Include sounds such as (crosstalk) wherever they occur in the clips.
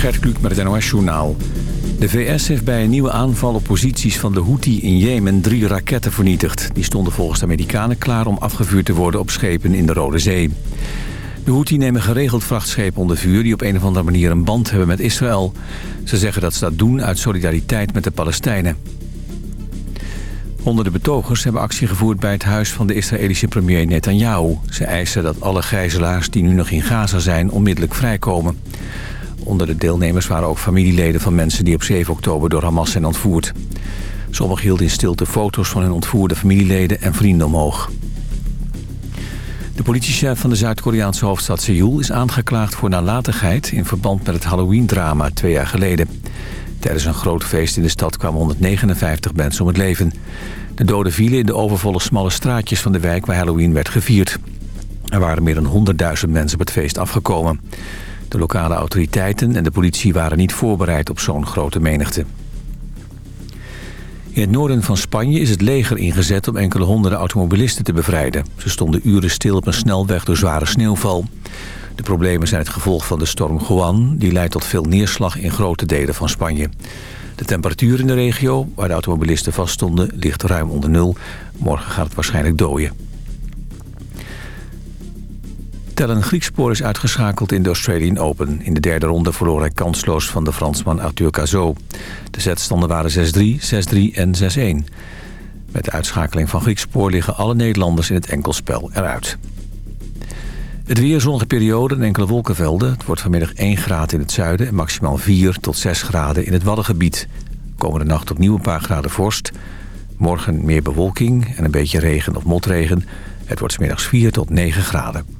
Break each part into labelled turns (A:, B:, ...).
A: Gert Kluk met het NOS-journaal. De VS heeft bij een nieuwe aanval op posities van de Houthi in Jemen drie raketten vernietigd. Die stonden volgens de Amerikanen klaar om afgevuurd te worden op schepen in de Rode Zee. De Houthi nemen geregeld vrachtschepen onder vuur die op een of andere manier een band hebben met Israël. Ze zeggen dat ze dat doen uit solidariteit met de Palestijnen. Honderden betogers hebben actie gevoerd bij het huis van de Israëlische premier Netanyahu. Ze eisen dat alle gijzelaars die nu nog in Gaza zijn onmiddellijk vrijkomen. Onder de deelnemers waren ook familieleden van mensen die op 7 oktober door Hamas zijn ontvoerd. Sommigen hielden in stilte foto's van hun ontvoerde familieleden en vrienden omhoog. De politiechef van de Zuid-Koreaanse hoofdstad Seoul is aangeklaagd voor nalatigheid... in verband met het Halloween-drama twee jaar geleden. Tijdens een groot feest in de stad kwamen 159 mensen om het leven. De doden vielen in de overvolle smalle straatjes van de wijk waar Halloween werd gevierd. Er waren meer dan 100.000 mensen op het feest afgekomen. De lokale autoriteiten en de politie waren niet voorbereid op zo'n grote menigte. In het noorden van Spanje is het leger ingezet om enkele honderden automobilisten te bevrijden. Ze stonden uren stil op een snelweg door zware sneeuwval. De problemen zijn het gevolg van de storm Juan. Die leidt tot veel neerslag in grote delen van Spanje. De temperatuur in de regio, waar de automobilisten vaststonden, ligt ruim onder nul. Morgen gaat het waarschijnlijk dooien. Tellen Griekspoor is uitgeschakeld in de Australian Open. In de derde ronde verloor hij kansloos van de Fransman Arthur Cazot. De zetstanden waren 6-3, 6-3 en 6-1. Met de uitschakeling van Griekspoor liggen alle Nederlanders in het enkelspel eruit. Het weer zonnige periode en enkele wolkenvelden. Het wordt vanmiddag 1 graad in het zuiden en maximaal 4 tot 6 graden in het Waddengebied. Komende nacht opnieuw een paar graden vorst. Morgen meer bewolking en een beetje regen of motregen. Het wordt smiddags 4 tot 9 graden.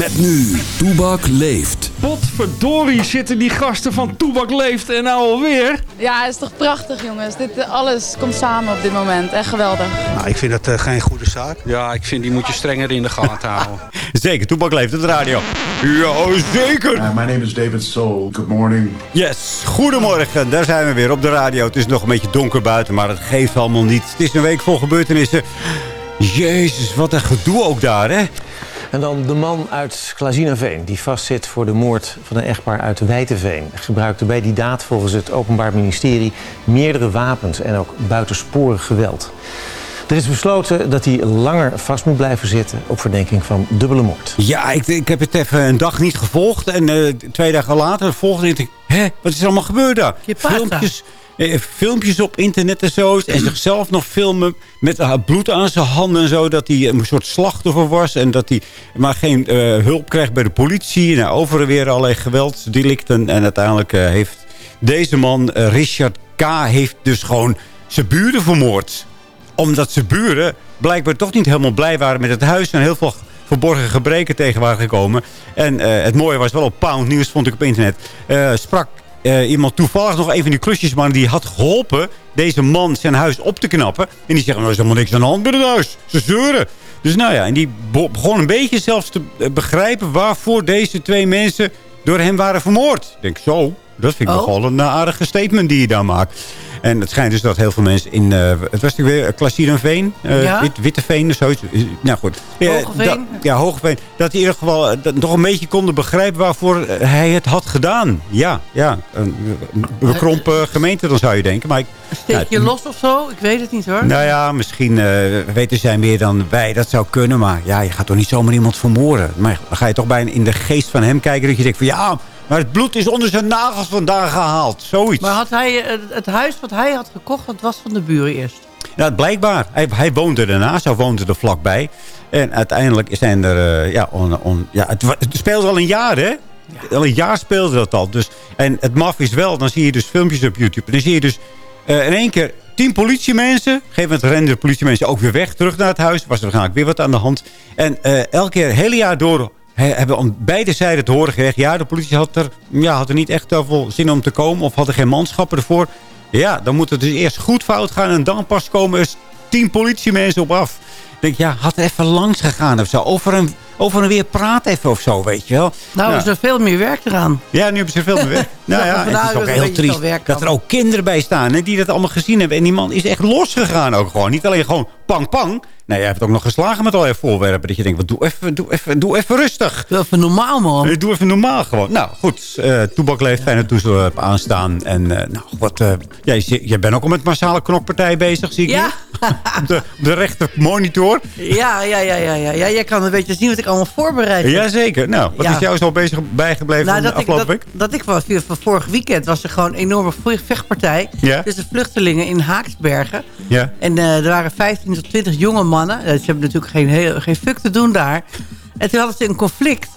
B: Met nu, Toebak leeft.
C: Potverdorie zitten die gasten van Toebak Leeft en nou alweer.
D: Ja, het is toch prachtig jongens. Dit, eh, alles komt samen op dit moment. Echt geweldig.
E: Nou, ik vind dat uh, geen goede zaak.
F: Ja, ik vind die moet je strenger in de gaten houden. (laughs)
G: Zeker, Toebak Leeft op de radio. Ja, zeker.
H: Uh, my name is David Soul. Good morning.
G: Yes, goedemorgen. Daar zijn we weer op de radio. Het is nog een beetje donker buiten, maar het geeft allemaal niet. Het is een week vol gebeurtenissen. Jezus, wat een gedoe ook daar, hè?
I: En dan de man uit Klazinaveen, die vastzit voor de moord van een echtpaar uit Wijteveen. Hij gebruikte bij die daad volgens het Openbaar Ministerie meerdere wapens en ook buitensporig geweld. Er is besloten dat hij langer vast moet blijven zitten op verdenking van dubbele moord.
G: Ja, ik, ik heb het even een dag niet gevolgd. En uh, twee dagen later volgde ik, hè, wat is er allemaal gebeurd daar? Filmpjes, eh, filmpjes op internet en zo. En zichzelf nog filmen met bloed aan zijn handen en zo. Dat hij een soort slachtoffer was. En dat hij maar geen uh, hulp kreeg bij de politie. Nou, over en weer allerlei geweldsdelicten. En uiteindelijk uh, heeft deze man, Richard K., heeft dus gewoon zijn buren vermoord. Omdat zijn buren blijkbaar toch niet helemaal blij waren met het huis. En heel veel verborgen gebreken tegen waren gekomen. En het mooie was wel op Pound Nieuws, vond ik op internet. sprak uh, iemand toevallig nog een van die klusjesmannen die had geholpen deze man zijn huis op te knappen. En die zeggen, er is helemaal niks aan de hand met het huis. Ze zeuren. Dus nou ja, en die begon een beetje zelfs te begrijpen waarvoor deze twee mensen door hem waren vermoord. Ik denk, zo, dat vind ik oh. nogal een aardige statement die je daar maakt. En het schijnt dus dat heel veel mensen in... Uh, het was natuurlijk weer Klassierenveen. Uh, ja? Wit, Witteveen of zoiets. Nou goed.
J: Hogeveen.
G: ja, Hogeveen. Dat in ieder geval nog een beetje konden begrijpen waarvoor hij het had gedaan. Ja, ja. Een bekrompen gemeente dan zou je denken. Maar ik,
J: Steek je los of zo? Ik weet het niet hoor.
G: Nou ja, misschien uh, weten zij meer dan wij. Dat zou kunnen. Maar ja, je gaat toch niet zomaar iemand vermoorden. Maar ga je toch bijna in de geest van hem kijken. Dat je denkt van ja... Maar het bloed is onder zijn nagels vandaan gehaald. Zoiets.
J: Maar had hij, het huis wat hij had gekocht, dat was van de buren eerst?
G: Ja, blijkbaar. Hij, hij woonde ernaast, hij woonde er vlakbij. En uiteindelijk zijn er... eh, ja, on, on, ja, het, het speelt al een jaar, hè? Al een jaar speelde dat al. Dus, en het maf is wel, dan zie je dus filmpjes op YouTube. En dan zie je dus eh, in één keer tien politiemensen. Op een gegeven moment renden de politiemensen ook weer weg. Terug naar het huis. Was er waarschijnlijk weer wat aan de hand. En eh, elke keer, het hele jaar door... he- hebben aan beide zijden te horen gekregen. Ja, de politie had er, ja, had er niet echt veel zin om te komen. Of hadden geen manschappen ervoor. Ja, dan moet het dus eerst goed fout gaan. En dan pas komen er tien politiemensen op af. Ik denk, ja, had er even langs gegaan of zo. Over en, over en weer praat even of zo, weet je wel.
J: Nou, is er veel meer werk eraan.
G: Ja, nu hebben ze veel meer werk. (laughs) Nou ja,
J: Ja,
G: en het is ook heel triest dat er ook kinderen bij staan hè, die dat allemaal gezien hebben. En die man is echt losgegaan ook gewoon. Niet alleen gewoon pang pang. Nee, hij heeft ook nog geslagen met allerlei voorwerpen. Dat je denkt, wat, doe, even, doe, even, doe even rustig.
J: Doe even normaal, man.
G: Eh, Doe even normaal gewoon. Nou, goed. eh Toebak leeft fijn dat toestel hebt aanstaan. En eh, nou, wat... eh jij, jij bent ook al met massale knokpartij bezig, zie ik
J: Ja. (laughs)
G: de, de rechter monitor.
J: Ja, ja, ja, ja, ja. ja. Jij kan een beetje zien wat ik allemaal voorbereid.
G: Jazeker. Nou, wat
J: Ja.
G: is jou zo bezig bijgebleven
J: Nou, dat ik,
G: afgelopen
J: dat,
G: week?
J: dat ik was, van vorig weekend was er gewoon een enorme vechtpartij
G: Ja.
J: tussen vluchtelingen in Haaksbergen.
G: Ja.
J: En eh, er waren 15 tot 20 jonge mannen. Eh, ze hebben natuurlijk geen, heel, geen fuck te doen daar. En toen hadden ze een conflict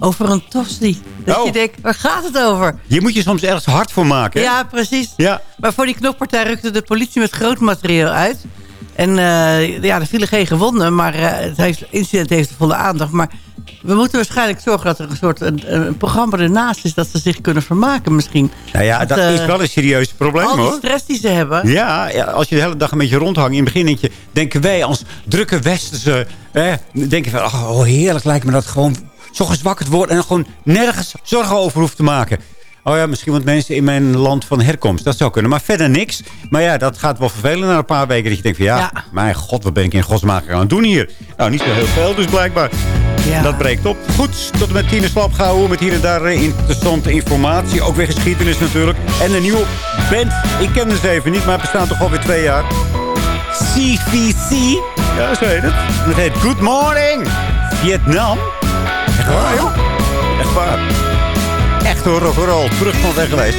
J: over een tosti. Dat
G: Oh.
J: je denkt, waar gaat het over?
G: Hier moet je soms ergens hard voor maken. hè?
J: Ja, precies.
G: Ja.
J: Maar voor die knokpartij rukte de politie met groot materieel uit. En eh, ja, er vielen geen gewonden, maar eh, het heeft, incident heeft volle aandacht. Maar we moeten waarschijnlijk zorgen dat er een soort een, een programma ernaast is... dat ze zich kunnen vermaken misschien.
G: Nou ja, dat
J: eh,
G: is wel een serieus probleem
J: Al die
G: hoor.
J: stress die ze hebben.
G: Ja, ja, als je de hele dag een beetje rondhangt. In het begin denken wij als drukke westerse... Eh, denken van, oh heerlijk lijkt me dat gewoon... zo gezwakkerd worden en gewoon nergens zorgen over hoeft te maken. Oh ja, misschien wat mensen in mijn land van herkomst. Dat zou kunnen, maar verder niks. Maar ja, dat gaat wel vervelen na een paar weken. Dat je denkt van, ja,
J: Ja.
G: mijn god, wat ben ik in godsmaker aan het doen hier? Nou, niet zo heel veel dus blijkbaar.
J: Ja.
G: Dat breekt op. Goed, tot en met tien slap gehouden. Met hier en daar eh, interessante informatie. Ook weer geschiedenis natuurlijk. En een nieuwe band. Ik ken ze even niet, maar het bestaat toch alweer twee jaar. CVC. Ja, zo heet het. En het heet Good Morning Vietnam. Echt waar, joh. Echt waar. Echt hoor, rock'n'roll. Terug van weg geweest.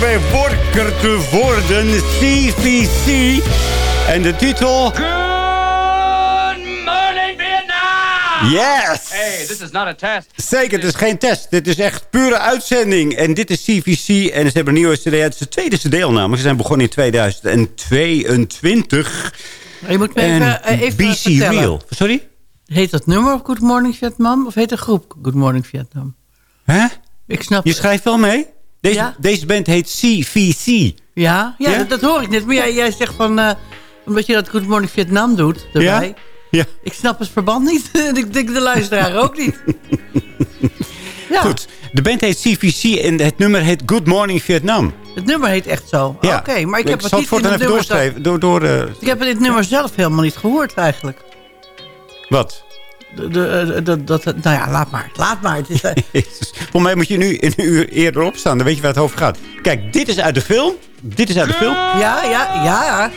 G: Om bij wakker te worden. CVC. En de titel... Yes!
K: Hey, this is not a test.
G: Zeker, het is geen test. Dit is echt pure uitzending. En dit is CVC. En ze hebben een nieuwe CD. Het is de tweede CD namelijk. Ze zijn begonnen in 2022.
J: Je moet me
G: En
J: even, eh, even
G: BC
J: vertellen.
G: Real. Sorry?
J: Heet dat nummer Good Morning Vietnam? Of heet de groep Good Morning Vietnam?
G: Hè?
J: Ik snap
G: Je schrijft wel mee? Deze,
J: Ja.
G: deze band heet CVC.
J: Ja, ja,
G: Ja?
J: Dat, dat hoor ik net. Maar jij, jij zegt van... eh, omdat je dat Good Morning Vietnam doet, erbij.
G: Ja? Ja.
J: Ik snap het verband niet. (laughs) Ik denk de luisteraar ook niet. Ja, (laughs)
G: Goed. De band heet CVC en het nummer heet Good Morning Vietnam.
J: het nummer heet echt zo.
G: Ja.
J: Oké, maar ik heb het niet in het nummer...
G: doorschrijven. Door, door, eh,
J: Ik heb het nummer zelf helemaal niet gehoord eigenlijk.
G: wat?
J: De, de, eh, dat, dat, nou ja, laat maar. Laat maar. Het is, eh. (laughs)
G: Voor mij moet je nu een uur eerder opstaan. Dan weet je waar het over gaat. Kijk, dit is uit de film. Dit is uit de film.
J: ja, ja, ja.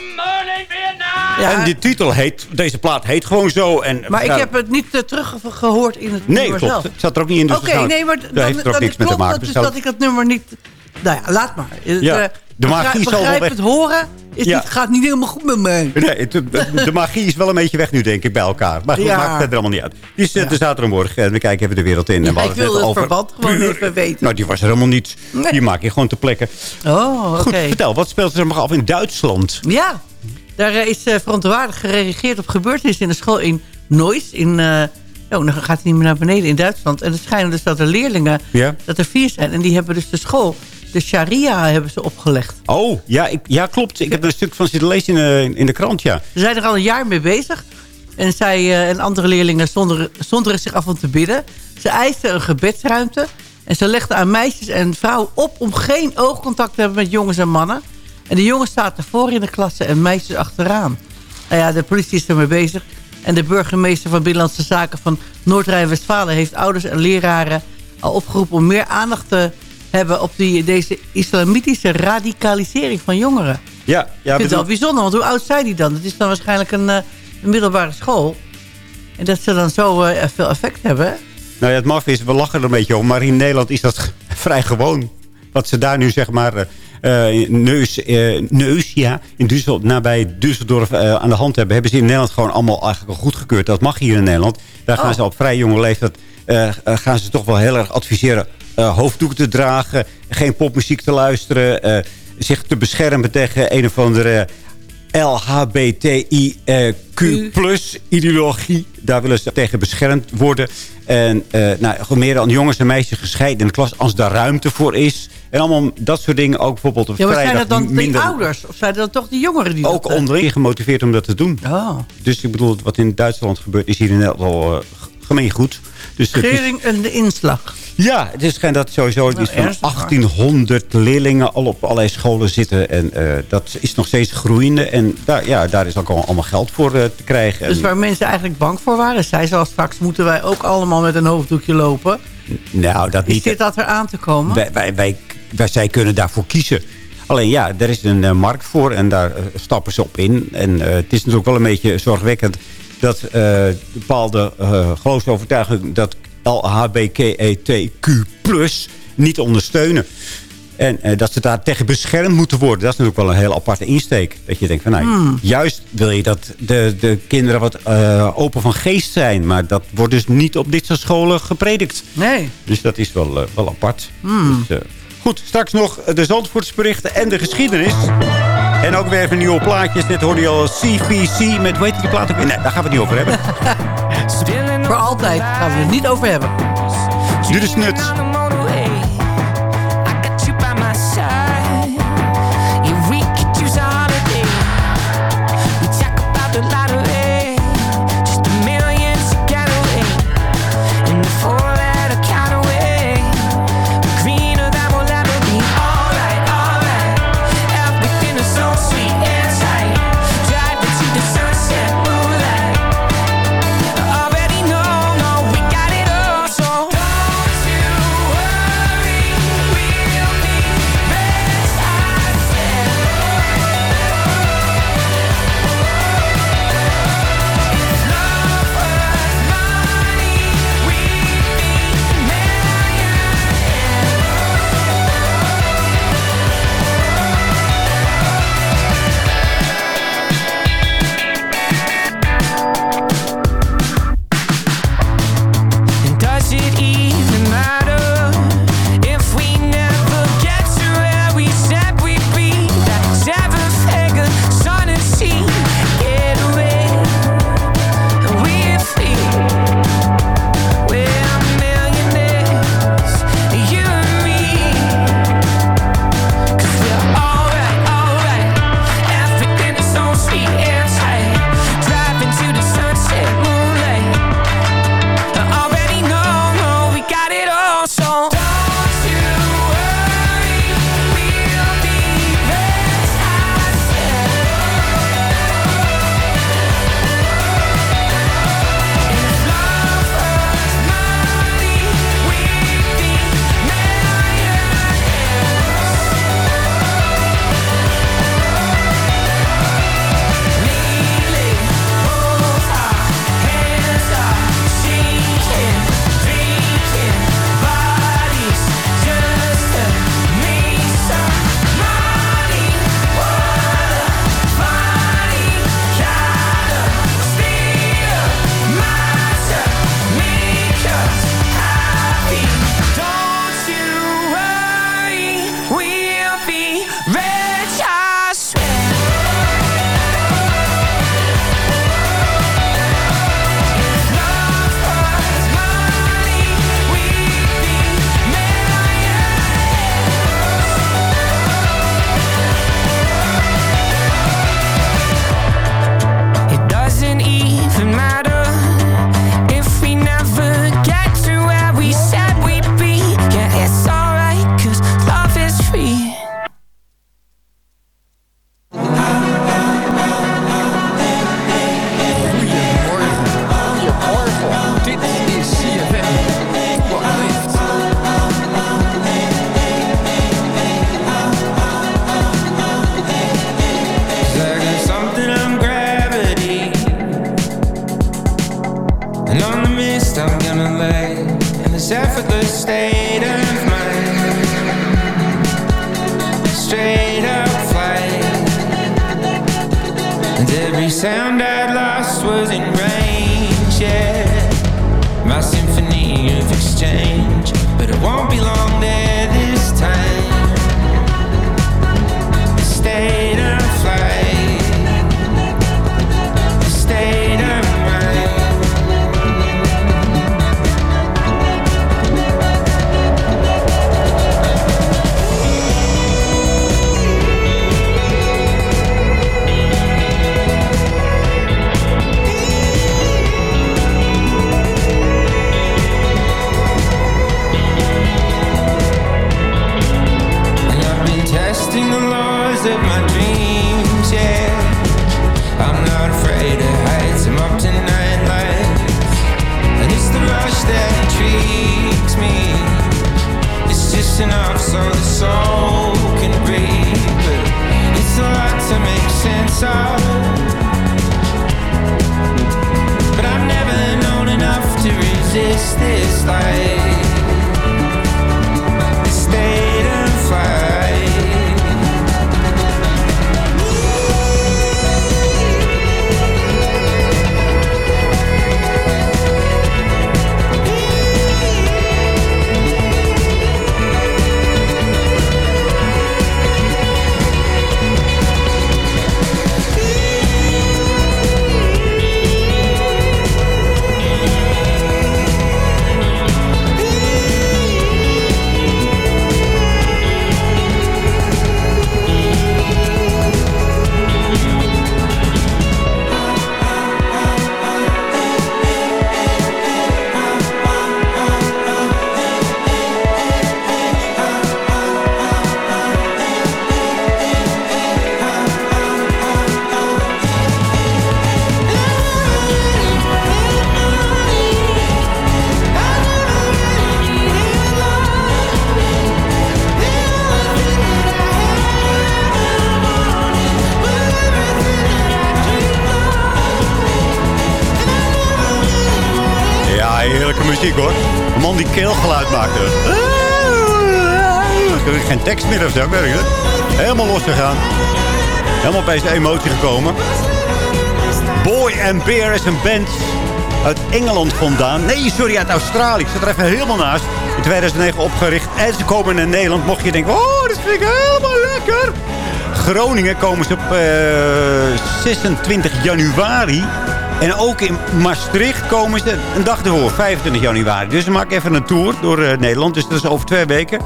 J: ja.
G: En die titel heet... Deze plaat heet gewoon zo. En,
J: Maar ik heb het niet uh, teruggehoord in het
G: Nee,
J: nummer
G: klopt.
J: zelf.
G: Het zat er ook niet in. Dus
J: Oké, nee, maar
G: daar
J: dan,
G: heeft er ook
J: dan
G: niks mee te
J: klopt
G: maken.
J: het dus
G: Dus
J: dat ik het nummer niet... Nou ja, laat maar.
G: Ja,
J: eh,
G: de magie
J: begrijp-
G: zal wel weg.
J: het horen
G: Ja.
J: niet, gaat niet helemaal goed met mij.
G: Nee, het- de magie is wel een beetje weg nu, denk ik, bij elkaar. Maar goed,
J: Ja.
G: maakt verder allemaal niet uit. Die is eh, de zaterdagmorgen en we kijken even de wereld in. En we
J: Ja, ik wil het verband gewoon even weten.
G: Nou, die was er helemaal niet.
J: Nee.
G: Die maak je gewoon te plekken.
J: Oh, oké.
G: Goed, vertel, wat speelt er nog af in Duitsland?
J: Ja, daar eh, is uh, verontwaardigd gereageerd op gebeurtenissen in de school in Neuss. In, oh, dan gaat hij niet meer naar beneden in Duitsland. En het schijnt dus dat er leerlingen,
G: Ja?
J: dat er vier zijn. En die hebben dus de school, de sharia hebben ze opgelegd.
G: Oh, ja, ik, ja klopt. Ik heb er een stuk van zitten lezen in, de- in de krant, ja.
J: Ze zijn er al een jaar mee bezig. En zij eh, en andere leerlingen zonderen, zonderen zich af om te bidden. Ze eisten een gebedsruimte. En ze legden aan meisjes en vrouwen op om geen oogcontact te hebben met jongens en mannen. En de jongens zaten voor in de klasse en meisjes achteraan. Nou ja, de politie is ermee bezig. En de burgemeester van Binnenlandse Zaken van Noord-Rijn-Westfalen... heeft ouders en leraren al opgeroepen om meer aandacht te hebben... op die, deze islamitische radicalisering van jongeren.
G: Ja, ja
J: Ik vind het wel bijzonder, want hoe oud zijn die dan? Het is dan waarschijnlijk een, eh, een middelbare school. En dat ze dan zo eh, veel effect hebben.
G: Nou ja, het maf is, we lachen er een beetje om. Maar in Nederland is dat (laughs) vrij gewoon. Wat ze daar nu zeg maar... eh, neus, neus, ja, in Düsseldorf, nabij Düsseldorf aan de hand hebben... hebben ze in Nederland gewoon allemaal eigenlijk al goedgekeurd. Dat mag hier in Nederland. Daar gaan
J: Oh.
G: ze op vrij jonge leeftijd... eh, eh, gaan ze toch wel heel erg adviseren... eh, hoofddoek te dragen, geen popmuziek te luisteren... zich te beschermen tegen een of andere LHBTIQ ideologie. Daar willen ze tegen beschermd worden. En nou, meer dan jongens en meisjes gescheiden in de klas als daar ruimte voor is. En allemaal dat soort dingen. Ook bijvoorbeeld op
J: Ja, maar zijn dat dan
G: minder...
J: die ouders? Of zijn dat toch die jongeren die
G: Ook
J: dat...
G: onderling gemotiveerd om dat te doen.
J: Oh.
G: Dus ik bedoel, wat in Duitsland gebeurt is hier in Nederland al eh, gemeen goed. Dus is-
J: en de inslag.
G: ja, het is schijnt dat sowieso iets van
J: ernstig, hoor.
G: 1800 leerlingen al op allerlei scholen zitten. En eh, dat is nog steeds groeiende. En daar, ja, daar is ook al allemaal geld voor eh, te krijgen.
J: Dus waar mensen eigenlijk bang voor waren. Zij zal straks moeten wij ook allemaal met een hoofddoekje lopen.
G: nou, dat
J: Is
G: niet.
J: dit dat er aan te komen?
G: Wij, wij, wij, wij, zij kunnen daarvoor kiezen. Alleen ja, er is een eh, markt voor en daar stappen ze op in. En het is natuurlijk wel een beetje zorgwekkend dat eh, bepaalde eh geloofsovertuigingen dat LHBTQ niet ondersteunen. En eh, dat ze daar tegen beschermd moeten worden. Dat is natuurlijk wel een heel aparte insteek. Dat je denkt van nou,
J: Hmm.
G: juist wil je dat de, de kinderen wat open van geest zijn. Maar dat wordt dus niet op dit soort scholen gepredikt.
J: Nee.
G: Dus dat is wel, wel apart.
J: Hmm.
G: Dus, goed, straks nog de Zandvoortsberichten en de geschiedenis. En ook weer even nieuwe plaatjes. Dit hoorde je al CVC met, weet je die plaat ook? Nee, daar gaan we het niet over hebben. (laughs)
J: Voor altijd gaan we het niet over hebben.
G: Dit is Nuts. Zijn emotie gekomen. Boy and Bear is een band uit Engeland vandaan. Nee, sorry, uit Australië. Ik zat er even helemaal naast. In 2009 opgericht. En ze komen naar Nederland. Mocht je denken, oh, dat vind ik helemaal lekker. Groningen komen ze op eh, 26 januari. En ook in Maastricht komen ze een dag ervoor, 25 januari. Dus we maken even een tour door eh, Nederland. Dus dat is over twee weken.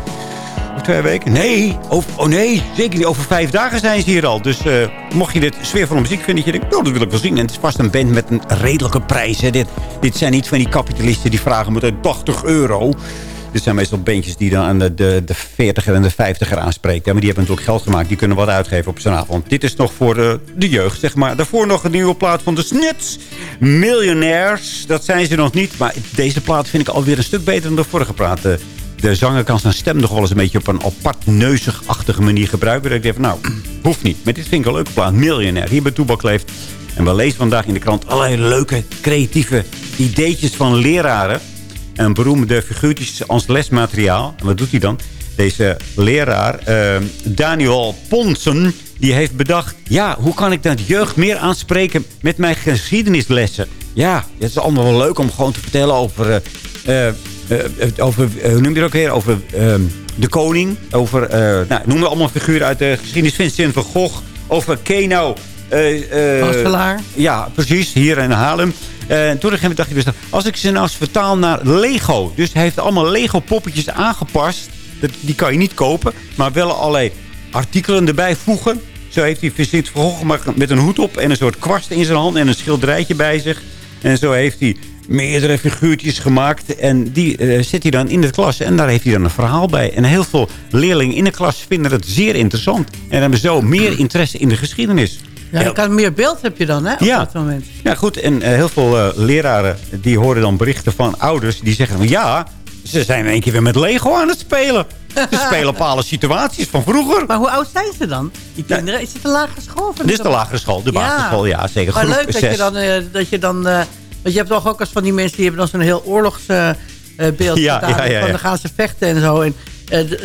G: Twee weken? Nee. Oh nee, zeker niet. Over vijf dagen zijn ze hier al. Dus eh, mocht je dit sfeervolle muziek vinden... je denkt, oh, dat wil ik wel zien. En het is vast een band met een redelijke prijs. Hè. Dit, dit zijn niet van die kapitalisten die vragen meteen 80 euro. Dit zijn meestal bandjes die dan aan de, de, de 40er en de 50er aanspreken. Maar die hebben natuurlijk geld gemaakt. Die kunnen wat uitgeven op zo'n avond. Dit is nog voor de, de jeugd, zeg maar. Daarvoor nog een nieuwe plaat van de Snits. Millionaires. Dat zijn ze nog niet. Maar deze plaat vind ik alweer een stuk beter dan de vorige plaat. De, zanger kan zijn stem nog wel eens een beetje op een apart neuzig-achtige manier gebruiken. Dat ik denk van, nou, hoeft niet. Maar dit vind ik een leuke plaat. Millionaire. Hier bij Toebak leeft. En we lezen vandaag in de krant allerlei leuke, creatieve ideetjes van leraren en beroemde figuurtjes als lesmateriaal. En wat doet hij dan? Deze leraar, eh, Daniel Ponsen, die heeft bedacht... ja, hoe kan ik de jeugd meer aanspreken met mijn geschiedenislessen? Ja, het is allemaal wel leuk om gewoon te vertellen over... eh, eh, over eh, hoe noem je dat ook weer? Over ehm, de koning. Over, eh, nou, noem maar allemaal figuren uit de geschiedenis. Vincent van Gogh. Over Keno. eh, eh,
J: Hasselaar.
G: ja, precies. Hier in Haarlem. Eh, En toen dacht ik, dacht ik, als ik ze nou eens vertaal naar Lego. Dus hij heeft allemaal Lego poppetjes aangepast. Dat, die kan je niet kopen. Maar wel allerlei artikelen erbij voegen. Zo heeft hij Vincent van Gogh met een hoed op. En een soort kwast in zijn hand. En een schilderijtje bij zich. En zo heeft hij meerdere figuurtjes gemaakt. En die eh, zet hij dan in de klas. En daar heeft hij dan een verhaal bij. En heel veel leerlingen in de klas vinden het zeer interessant. En hebben zo meer interesse in de geschiedenis.
J: Ja, je kan meer beeld heb je dan, hè, op
G: Ja.
J: dat moment.
G: Ja, goed. En eh, heel veel eh, leraren die horen dan berichten van ouders... die zeggen van ja, ze zijn in één keer weer met Lego aan het spelen. Ze spelen bepaalde situaties van vroeger.
J: Maar hoe oud zijn ze dan? Die kinderen? Is het een lagere school?
G: Dit is de lagere school, de basisschool, ja, zeker.
J: Maar
G: Groep
J: leuk dat je dan... eh, dat je dan eh, want je hebt toch ook als van die mensen... die hebben dan zo'n heel oorlogs... eh,
G: Ja, ja, ja, ja.
J: Van dan gaan ze vechten en zo. En,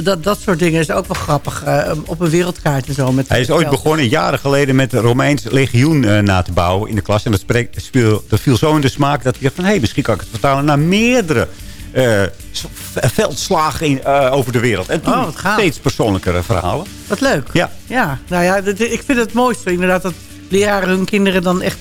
J: dat, dat soort dingen is ook wel grappig. op een wereldkaart en zo. Met
G: Hij is ooit begonnen jaren geleden met Romeins legioen na te bouwen in de klas. En dat, speel, dat viel zo in de smaak dat hij dacht van... hé, hey, misschien kan ik het vertalen naar meerdere eh, veldslagen in, eh, over de wereld. En toen
J: Oh,
G: steeds persoonlijkere verhalen.
J: Wat leuk.
G: Ja.
J: Ja, nou ja, dat- ik vind het mooiste inderdaad dat leraren hun kinderen dan echt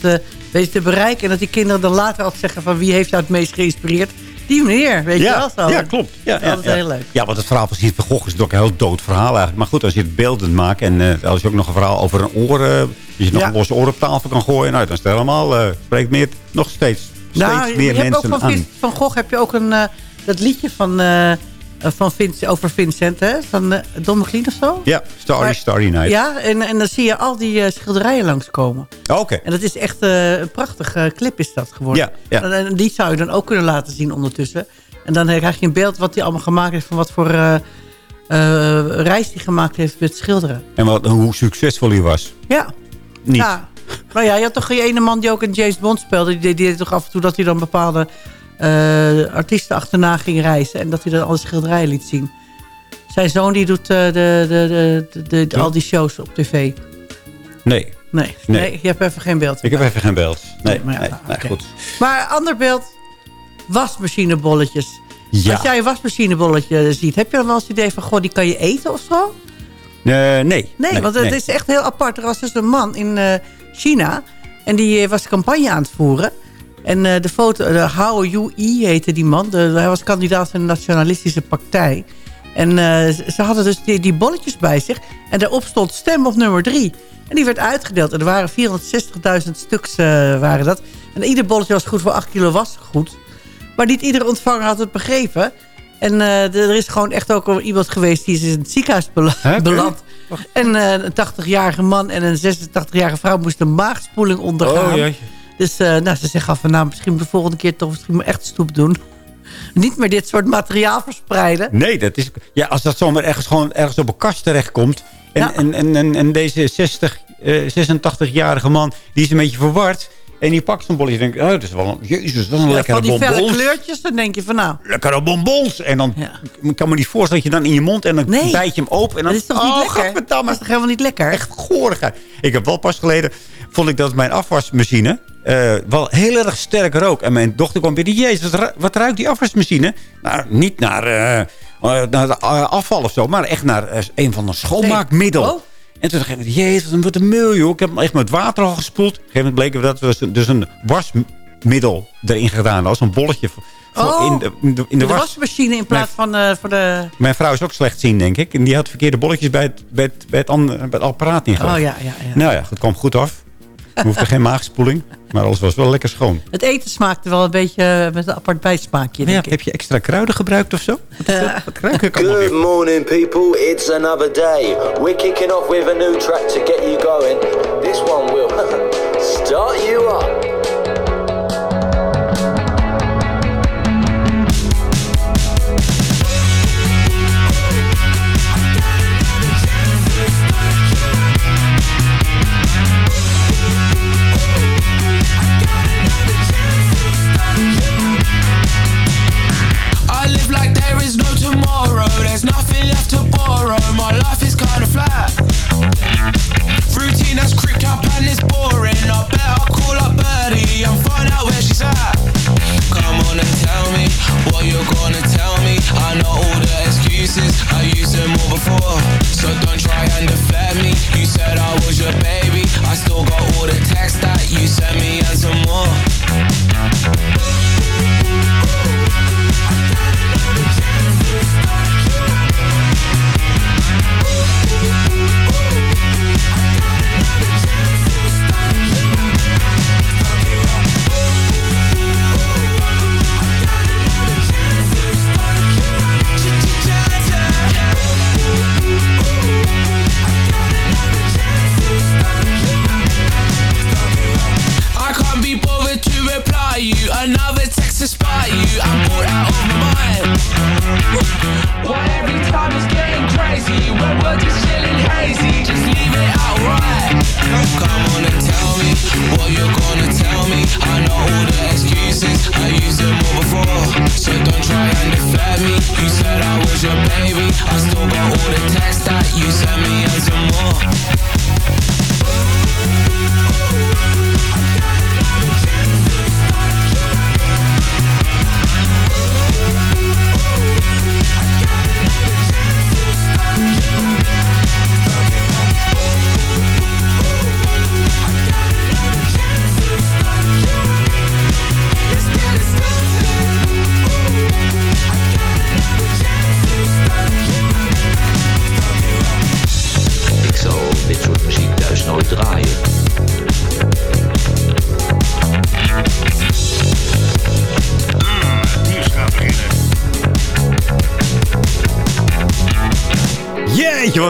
J: weten te bereiken. En dat die kinderen dan later altijd zeggen van wie heeft jou het meest geïnspireerd. Die meneer, weet je wel zo.
G: ja, klopt. Ja,
J: Dat is
G: ja,
J: altijd
G: ja.
J: heel leuk.
G: Ja, want het verhaal van Siert van Gogh is natuurlijk een heel dood verhaal eigenlijk. Maar goed, als je het beeldend maakt en eh, als je ook nog een verhaal over een oor... eh, als je nog een losse oor op tafel kan gooien... Nou, dan is het helemaal... spreekt meer, nog steeds, steeds
J: Nou,
G: meer
J: je hebt ook
G: mensen
J: van,
G: aan.
J: Van Gogh heb je ook een, eh, dat liedje van, eh, van Vince, over Vincent, hè? Van uh, Don McLean of zo.
G: Ja, Starry,
J: Maar-
G: Starry Night.
J: Ja, en, en dan zie je al die eh, schilderijen langskomen.
G: Oh, Oké.
J: En dat is echt eh, een prachtige clip is dat geworden.
G: Ja, ja.
J: En, en die zou je dan ook kunnen laten zien ondertussen. En dan eh, krijg je een beeld wat hij allemaal gemaakt heeft... van wat voor eh, eh, reis hij gemaakt heeft met schilderen.
G: En wat, hoe succesvol hij was.
J: Ja.
G: Niet.
J: Ja. Maar ja, je had toch die ene man die ook in James Bond speelde. Die deed, toch af en toe dat hij dan bepaalde eh, artiesten achterna ging reizen. En dat hij dan alle schilderijen liet zien. Zijn zoon die doet eh, de, de, de, de, al die shows op tv.
G: Nee,
J: Nee, nee.
G: Nee.
J: je hebt even geen beeld.
G: ik heb even geen beeld. Nee,
J: Nee, maar ja,
G: nee, goed.
J: Maar ander beeld. Wasmachinebolletjes.
G: Ja.
J: Als jij een wasmachinebolletje ziet, heb je dan wel eens het idee van... goh, die kan je eten of zo?
G: Eh, nee.
J: Nee, want het is echt heel apart. Er was dus een man in China. En die eh, was campagne aan het voeren. En eh, de foto, de Hao Yu-i heette die man. De, hij was kandidaat van de nationalistische partij. En eh, ze hadden dus die, die bolletjes bij zich. En daarop stond stem op nummer drie. En die werd uitgedeeld. En er waren 460.000 stuks waren dat. En ieder bolletje was goed voor 8 kilo was goed. Maar niet iedere ontvanger had het begrepen. En er is gewoon echt ook iemand geweest die is in het ziekenhuis bela-
G: Hè?
J: En eh, een 80-jarige man en een 86-jarige vrouw moesten een maagspoeling ondergaan.
G: Oh, jee.
J: Dus eh, nou, ze zeggen af en nou, misschien de volgende keer toch misschien maar echt stoep doen. Niet meer dit soort materiaal verspreiden.
G: Nee, dat is... Ja, als dat zomaar ergens, gewoon ergens op een kast terechtkomt... En,
J: Ja.
G: en, en, en, en deze 60, eh, 86-jarige man, die is een beetje verward... En die pakt zo'n bolletje en denkt... Oh, dat is wel een, jezus, dat is een
J: Ja,
G: lekkere
J: van die felle
G: bonbons.
J: kleurtjes, dan denk je van nou...
G: Lekkere bonbons. En dan
J: Ja.
G: kan me niet voorstellen dat je dan in je mond... en dan
J: Nee.
G: bijt je hem open. En dan,
J: Dat is toch niet
G: oh,
J: lekker? Dat is toch helemaal niet lekker?
G: Echt goorigheid. Ik heb wel pas geleden... vond ik dat mijn afwasmachine... eh, wel heel erg sterk rook. En mijn dochter kwam binnen. Jezus, wat, ru- wat ruikt die afwasmachine? Nou, niet naar, eh, eh, naar de, afval of zo... maar echt naar een van een schoonmaakmiddel.
J: Oh.
G: En toen dacht ik, jezus, wat een mil, joh. Ik heb hem echt met water al gespoeld. Op een gegeven moment bleek dat we dus een wasmiddel erin gedaan was. Een bolletje
J: Oh.
G: in de, in de, in de
J: de
G: was.
J: wasmachine in plaats van eh, voor de...
G: Mijn vrouw is ook slecht zien, denk ik. En die had verkeerde bolletjes bij het, bij het, bij het, andere- bij het apparaat neergelegd.
J: Oh ja, ja, ja.
G: Nou ja, het kwam goed af. We hoefden geen maagspoeling. Maar alles was wel lekker schoon.
J: Het eten smaakte wel een beetje eh, met een apart bijsmaakje,
G: Ja,
J: denk ik.
G: heb je extra kruiden gebruikt of zo? Wat ruik ik allemaal
K: Good morning, people. It's another day. We're kicking off with a new track to get you going. This one will (laughs) start you up.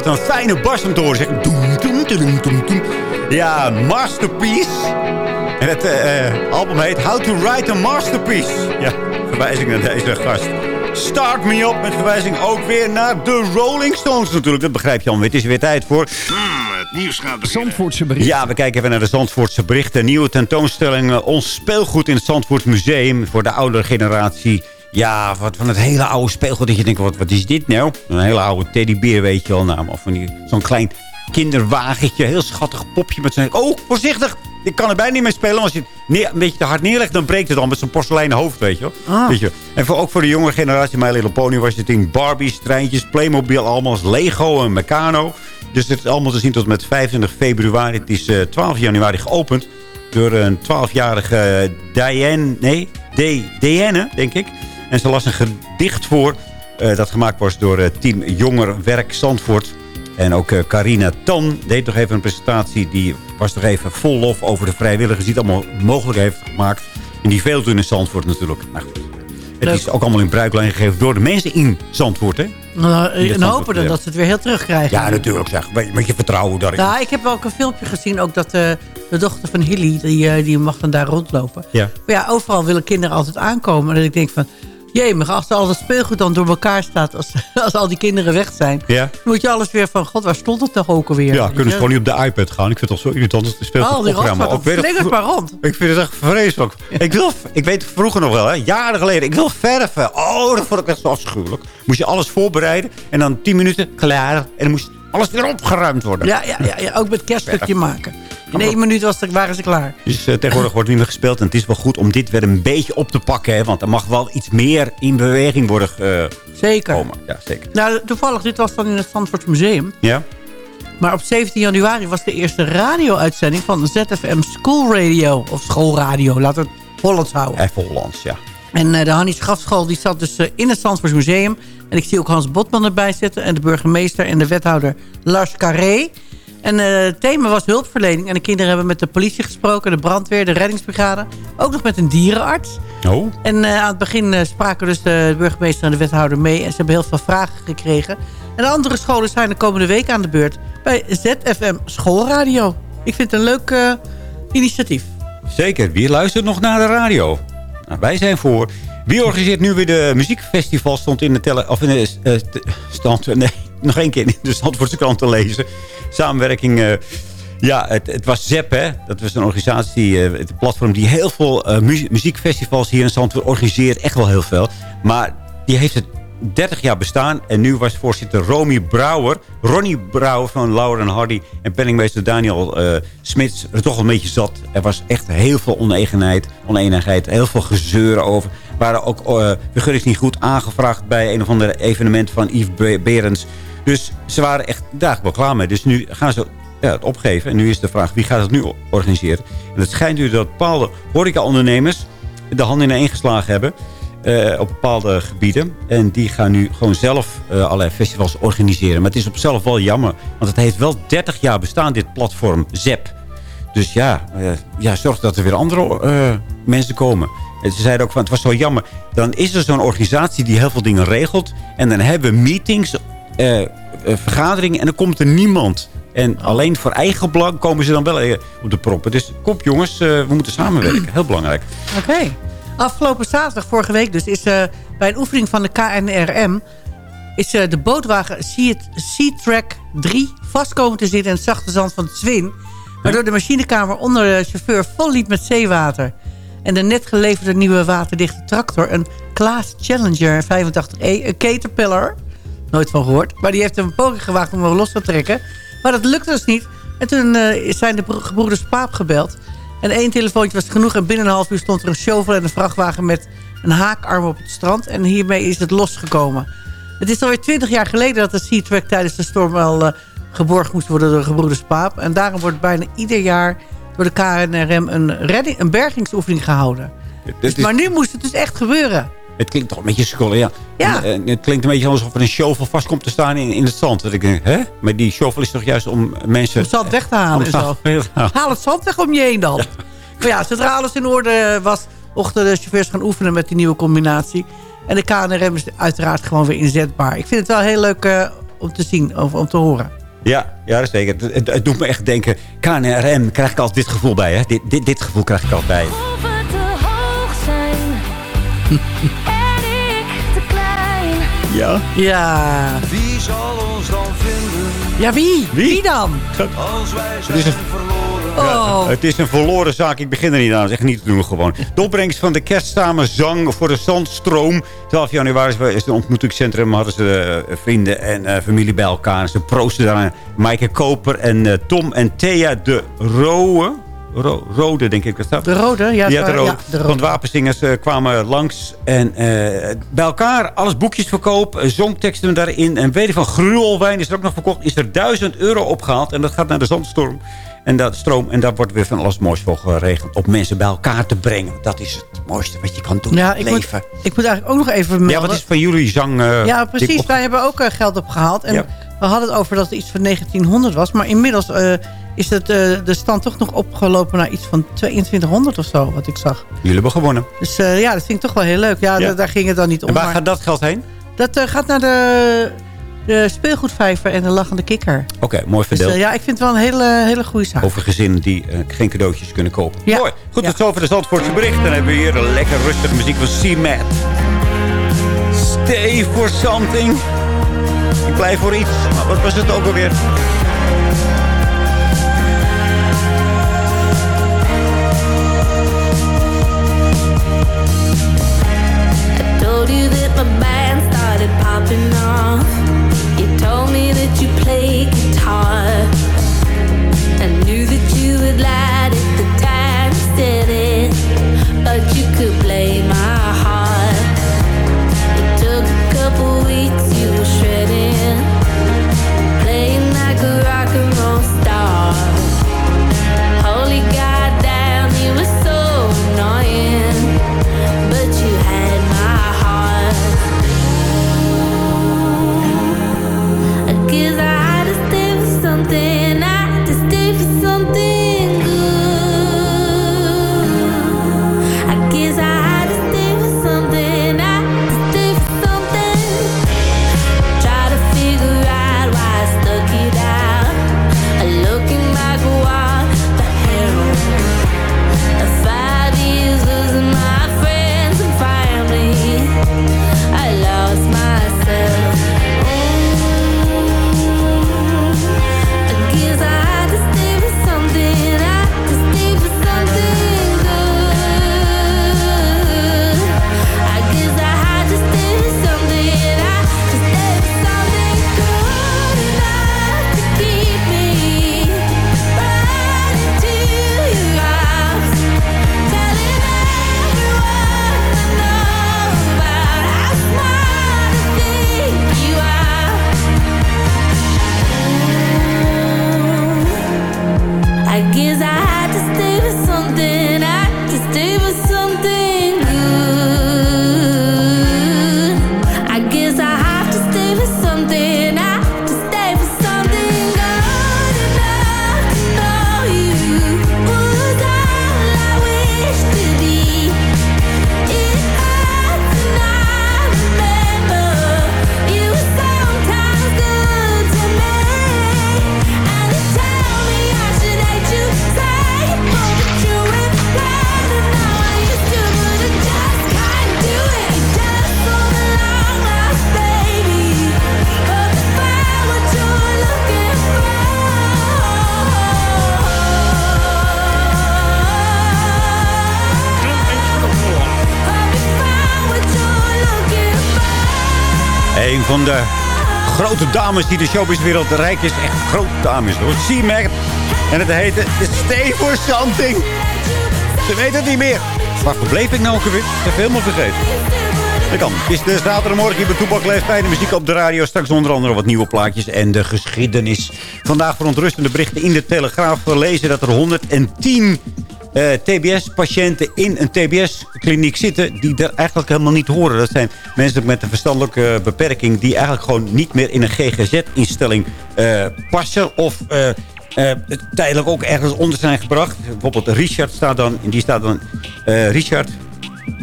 G: Wat een fijne bas om te horen. Zeg. Doem, doem, doem, doem, doem. Ja, Masterpiece. En het eh, eh, album heet How to Write a Masterpiece. Ja, verwijzing naar deze gast. Start Me Up met verwijzing ook weer naar de Rolling Stones natuurlijk. Dat begrijp je al. Het is weer tijd voor...
E: het nieuws gaat beginnen.
C: Zandvoortse bericht.
G: Ja, we kijken even naar de Zandvoortse berichten. Nieuwe tentoonstelling eh, Ons Speelgoed in het Zandvoort Museum. Voor de oudere generatie. Ja, wat van het hele oude speelgoed. Dat je denkt, wat, wat is dit nou? Een hele oude teddybeer, weet je wel. Nou, of zo'n klein kinderwagentje. Heel schattig popje met zo'n... Oh, voorzichtig! Ik kan er bijna niet mee spelen. Als je het neer- een beetje te hard neerlegt, dan breekt het dan met zo'n porseleinen hoofd, weet je wel.
J: Ah.
G: Weet je. En voor, ook voor de jonge generatie, My Little Pony, was het in Barbies, treintjes, Playmobil, allemaal als Lego en Meccano. Dus het is allemaal te zien tot met 25 februari. Het is eh, 12 januari geopend door een 12-jarige Diane, nee, D, Diane, denk ik. En ze las een gedicht voor eh, dat gemaakt was door het team Jonger Werk Zandvoort. En ook eh, Carina Tan deed nog even een presentatie. Die was toch even vol lof over de vrijwilligers die het allemaal mogelijk heeft gemaakt. En die veel doen in Zandvoort natuurlijk. Nou goed. Het
J: Leuk.
G: is ook allemaal in bruiklijn gegeven door de mensen in Zandvoort. Hè?
J: Nou, en hopen dan dat ze het weer heel terugkrijgen.
G: Ja, natuurlijk zeg. Met je vertrouwen daarin.
J: Ja, ik heb ook een filmpje gezien ook dat de dochter van Hilly, die, die mag dan daar rondlopen.
G: Ja.
J: Maar ja, overal willen kinderen altijd aankomen. En dat ik denk van, jee, maar als al dat speelgoed dan door elkaar staat, als, (laughs) als al die kinderen weg zijn,
G: Ja.
J: dan moet je alles weer van, god, waar stond het toch ook alweer?
G: Ja, kunnen ze gewoon niet op de iPad gaan. Ik vind het toch zo irritant. Het speelt
J: Al die slingert maar rond.
G: Ik vind het echt vreselijk. Ik, wil, ik weet vroeger nog wel, hè, jaren geleden. Ik wil verven. Oh, dat vond ik echt zo afschuwelijk. Moest je alles voorbereiden. En dan 10 minuten klaar. En dan moest alles weer opgeruimd worden.
J: Ja, ja, ja, ja, ook met kerststukje maken. In één minuut was het, waren ze klaar.
G: Dus eh, tegenwoordig wordt niet meer gespeeld. En het is wel goed om dit weer een beetje op te pakken. Hè, want er mag wel iets meer in beweging worden eh,
J: Zeker.
G: komen. Ja, zeker.
J: Nou, toevallig, dit was dan in het Zandvoort Museum.
G: Ja?
J: Maar op 17 januari was de eerste radio-uitzending van ZFM School Radio. Of schoolradio, laten we het Hollands houden.
G: Even Hollands, ja.
J: En eh, de Hannie Schafschool die zat dus eh, in het Zandvoort Museum. En ik zie ook Hans Botman erbij zitten. En de burgemeester en de wethouder Lars Carré. En eh, het thema was hulpverlening. En de kinderen hebben met de politie gesproken, de brandweer, de reddingsbrigade. Ook nog met een dierenarts.
G: Oh.
J: En eh, aan het begin eh, spraken dus de burgemeester en de wethouder mee. En ze hebben heel veel vragen gekregen. En de andere scholen zijn de komende week aan de beurt bij ZFM Schoolradio. Ik vind het een leuk initiatief.
G: Zeker. Wie luistert nog naar de radio? Nou, wij zijn voor. Wie organiseert nu weer de muziekfestival? Stond in de, tele, of in de stand. Nee, nog één keer in de Zandvoortse krant te lezen. Samenwerking. eh, ja, het, het was ZEP, hè. Dat was een organisatie, eh, het platform die heel veel eh, mu- muziekfestivals hier in Zandvoort organiseert. Echt wel heel veel. Maar die heeft het 30 jaar bestaan. En nu was voorzitter Romy Brouwer. Ronnie Brouwer van Laura en Hardy. En penningmeester Daniel Smits. Er toch een beetje zat. Er was echt heel veel oneenigheid. oneenigheid heel veel gezeur over. Er waren ook uh, niet goed aangevraagd... bij een of ander evenement van Yves Be- Berends. Dus ze waren echt daar wel klaar mee. Dus nu gaan ze ja, het opgeven. En nu is de vraag, wie gaat het nu organiseren? En het schijnt nu dat bepaalde horecaondernemers... de handen in één geslagen hebben... eh, op bepaalde gebieden. En die gaan nu gewoon zelf eh, allerlei festivals organiseren. Maar het is op zichzelf wel jammer. Want het heeft wel 30 jaar bestaan, dit platform ZEP. Dus ja, eh, ja zorg dat er weer andere mensen komen. En ze zeiden ook van, het was zo jammer. Dan is er zo'n organisatie die heel veel dingen regelt. En dan hebben we meetings, eh, vergaderingen. En dan komt er niemand. En alleen voor eigen belang komen ze dan wel eh, op de proppen. Dus kom jongens, we moeten samenwerken. Heel belangrijk.
J: Oké. Afgelopen zaterdag, vorige week dus, is bij een oefening van de KNRM... is de bootwagen Sea-Track 3 vastkomen te zitten in het zachte zand van Zwin... waardoor de machinekamer onder de chauffeur vol liep met zeewater. En de net geleverde nieuwe waterdichte tractor, een Klaas Challenger 85E, een Caterpillar... Nooit van gehoord. Maar die heeft een poging gewaagd om hem los te trekken. Maar dat lukte dus niet. En toen eh, zijn de bro- gebroeders Paap gebeld. En één telefoontje was genoeg. En binnen een half uur stond er een shovel en een vrachtwagen met een haakarm op het strand. En hiermee is het losgekomen. Het is alweer twintig jaar geleden dat de Sea-Track tijdens de storm al eh, geborgd moest worden door de gebroeders Paap. En daarom wordt bijna ieder jaar door de KNRM een, redding, een bergingsoefening gehouden. Dus, maar nu moest het dus echt gebeuren.
G: Het klinkt toch een beetje scholen, ja.
J: Ja.
G: En, het klinkt een beetje alsof er een shovel vast komt te staan in, in het zand. Dat ik denk, hè? Maar die shovel is toch juist om mensen...
J: Om zand weg te halen
G: om
J: en
G: zand
J: zo.
G: weg te halen.
J: Haal het zand weg om je heen dan. Maar ja, zodra alles in orde was... mochten de chauffeurs gaan oefenen met die nieuwe combinatie. En de KNRM is uiteraard gewoon weer inzetbaar. Ik vind het wel heel leuk eh, om te zien, of om te horen.
G: Ja, ja, dat is zeker. Het, het, het doet me echt denken, KNRM, krijg ik altijd dit gevoel bij, hè? Dit, dit, dit gevoel krijg ik altijd bij.
L: Zijn. en ik te klein.
G: Ja?
J: Ja.
L: Wie zal ons dan vinden?
J: Ja, wie? Wie, dan?
L: Als wij
G: Het is, een,
J: Oh.
G: het is een verloren zaak. Ik begin er niet aan. Dat is echt niet te doen gewoon. De opbrengst van de kerstsamen zang voor de Zandstroom. 12 januari is het ontmoetingscentrum. Hadden ze eh, vrienden en eh, familie bij elkaar. En ze proosten daar aan Maaike Koper en eh, Tom en Thea de Rowe. Ro- Rode, denk ik dat.
J: De rode? Ja,
G: Ja, de
J: ja,
G: Rode.
J: de
G: Van
J: rode.
G: de wapenzingers eh, kwamen langs. En eh, bij elkaar alles boekjes verkoop. eh, Zongteksten daarin. En weet je van gruwelwijn is er ook nog verkocht. Is er 1000 euro opgehaald. En dat gaat naar de zandstorm. En dat stroom. En daar wordt weer van alles moois voor geregeld. Om mensen bij elkaar te brengen. Dat is het mooiste wat je kan doen.
J: Ja,
G: in het
J: moet,
G: leven.
J: ik moet eigenlijk ook nog even melden.
G: Ja, wat is van jullie zang?
J: ja, precies. Wij hebben ook geld opgehaald. En
G: Ja.
J: we hadden het over dat het iets van 1900 was. Maar inmiddels is het, eh, de stand toch nog opgelopen naar iets van 2200 of zo, wat ik zag.
G: Jullie hebben gewonnen.
J: Dus eh, ja, dat vind ik toch wel heel leuk. Ja,
G: Ja.
J: da- daar ging het dan niet om.
G: En waar
J: maar
G: gaat dat geld heen?
J: Dat eh, gaat naar de, de speelgoedvijver en de lachende kikker.
G: Oké, mooi
J: Dus
G: verdeeld.
J: eh, ja, ik vind het wel een hele, hele goede zaak.
G: Over gezinnen die geen cadeautjes kunnen kopen.
J: Ja.
G: Mooi. Goed, tot zover de Zandvoortse bericht. Dan hebben we hier een lekker rustige muziek van C-Mat. Stay for something. Ik blijf voor iets. Wat was het ook alweer?
L: Off. You told me that you play guitar.
G: Van de grote dames die de showbizwereld rijk is. Echt grote dames. C-Mac. En het heette Stay for Something. Ze weten het niet meer. Waar verbleef ik nou ook alweer? Ik heb helemaal vergeten. Dat kan. Het is de zaterdagmorgen hier bij Toepak Leeft Fijne muziek op de radio. Straks onder andere wat nieuwe plaatjes en de geschiedenis. Vandaag verontrustende berichten in de Telegraaf. We lezen dat er 110 eh, TBS-patiënten in een TBS-kliniek zitten... die er eigenlijk helemaal niet horen. Dat zijn mensen met een verstandelijke beperking... die eigenlijk gewoon niet meer in een GGZ-instelling eh, passen... of eh, tijdelijk ook ergens onder zijn gebracht. Bijvoorbeeld Richard staat dan... Die staat dan Richard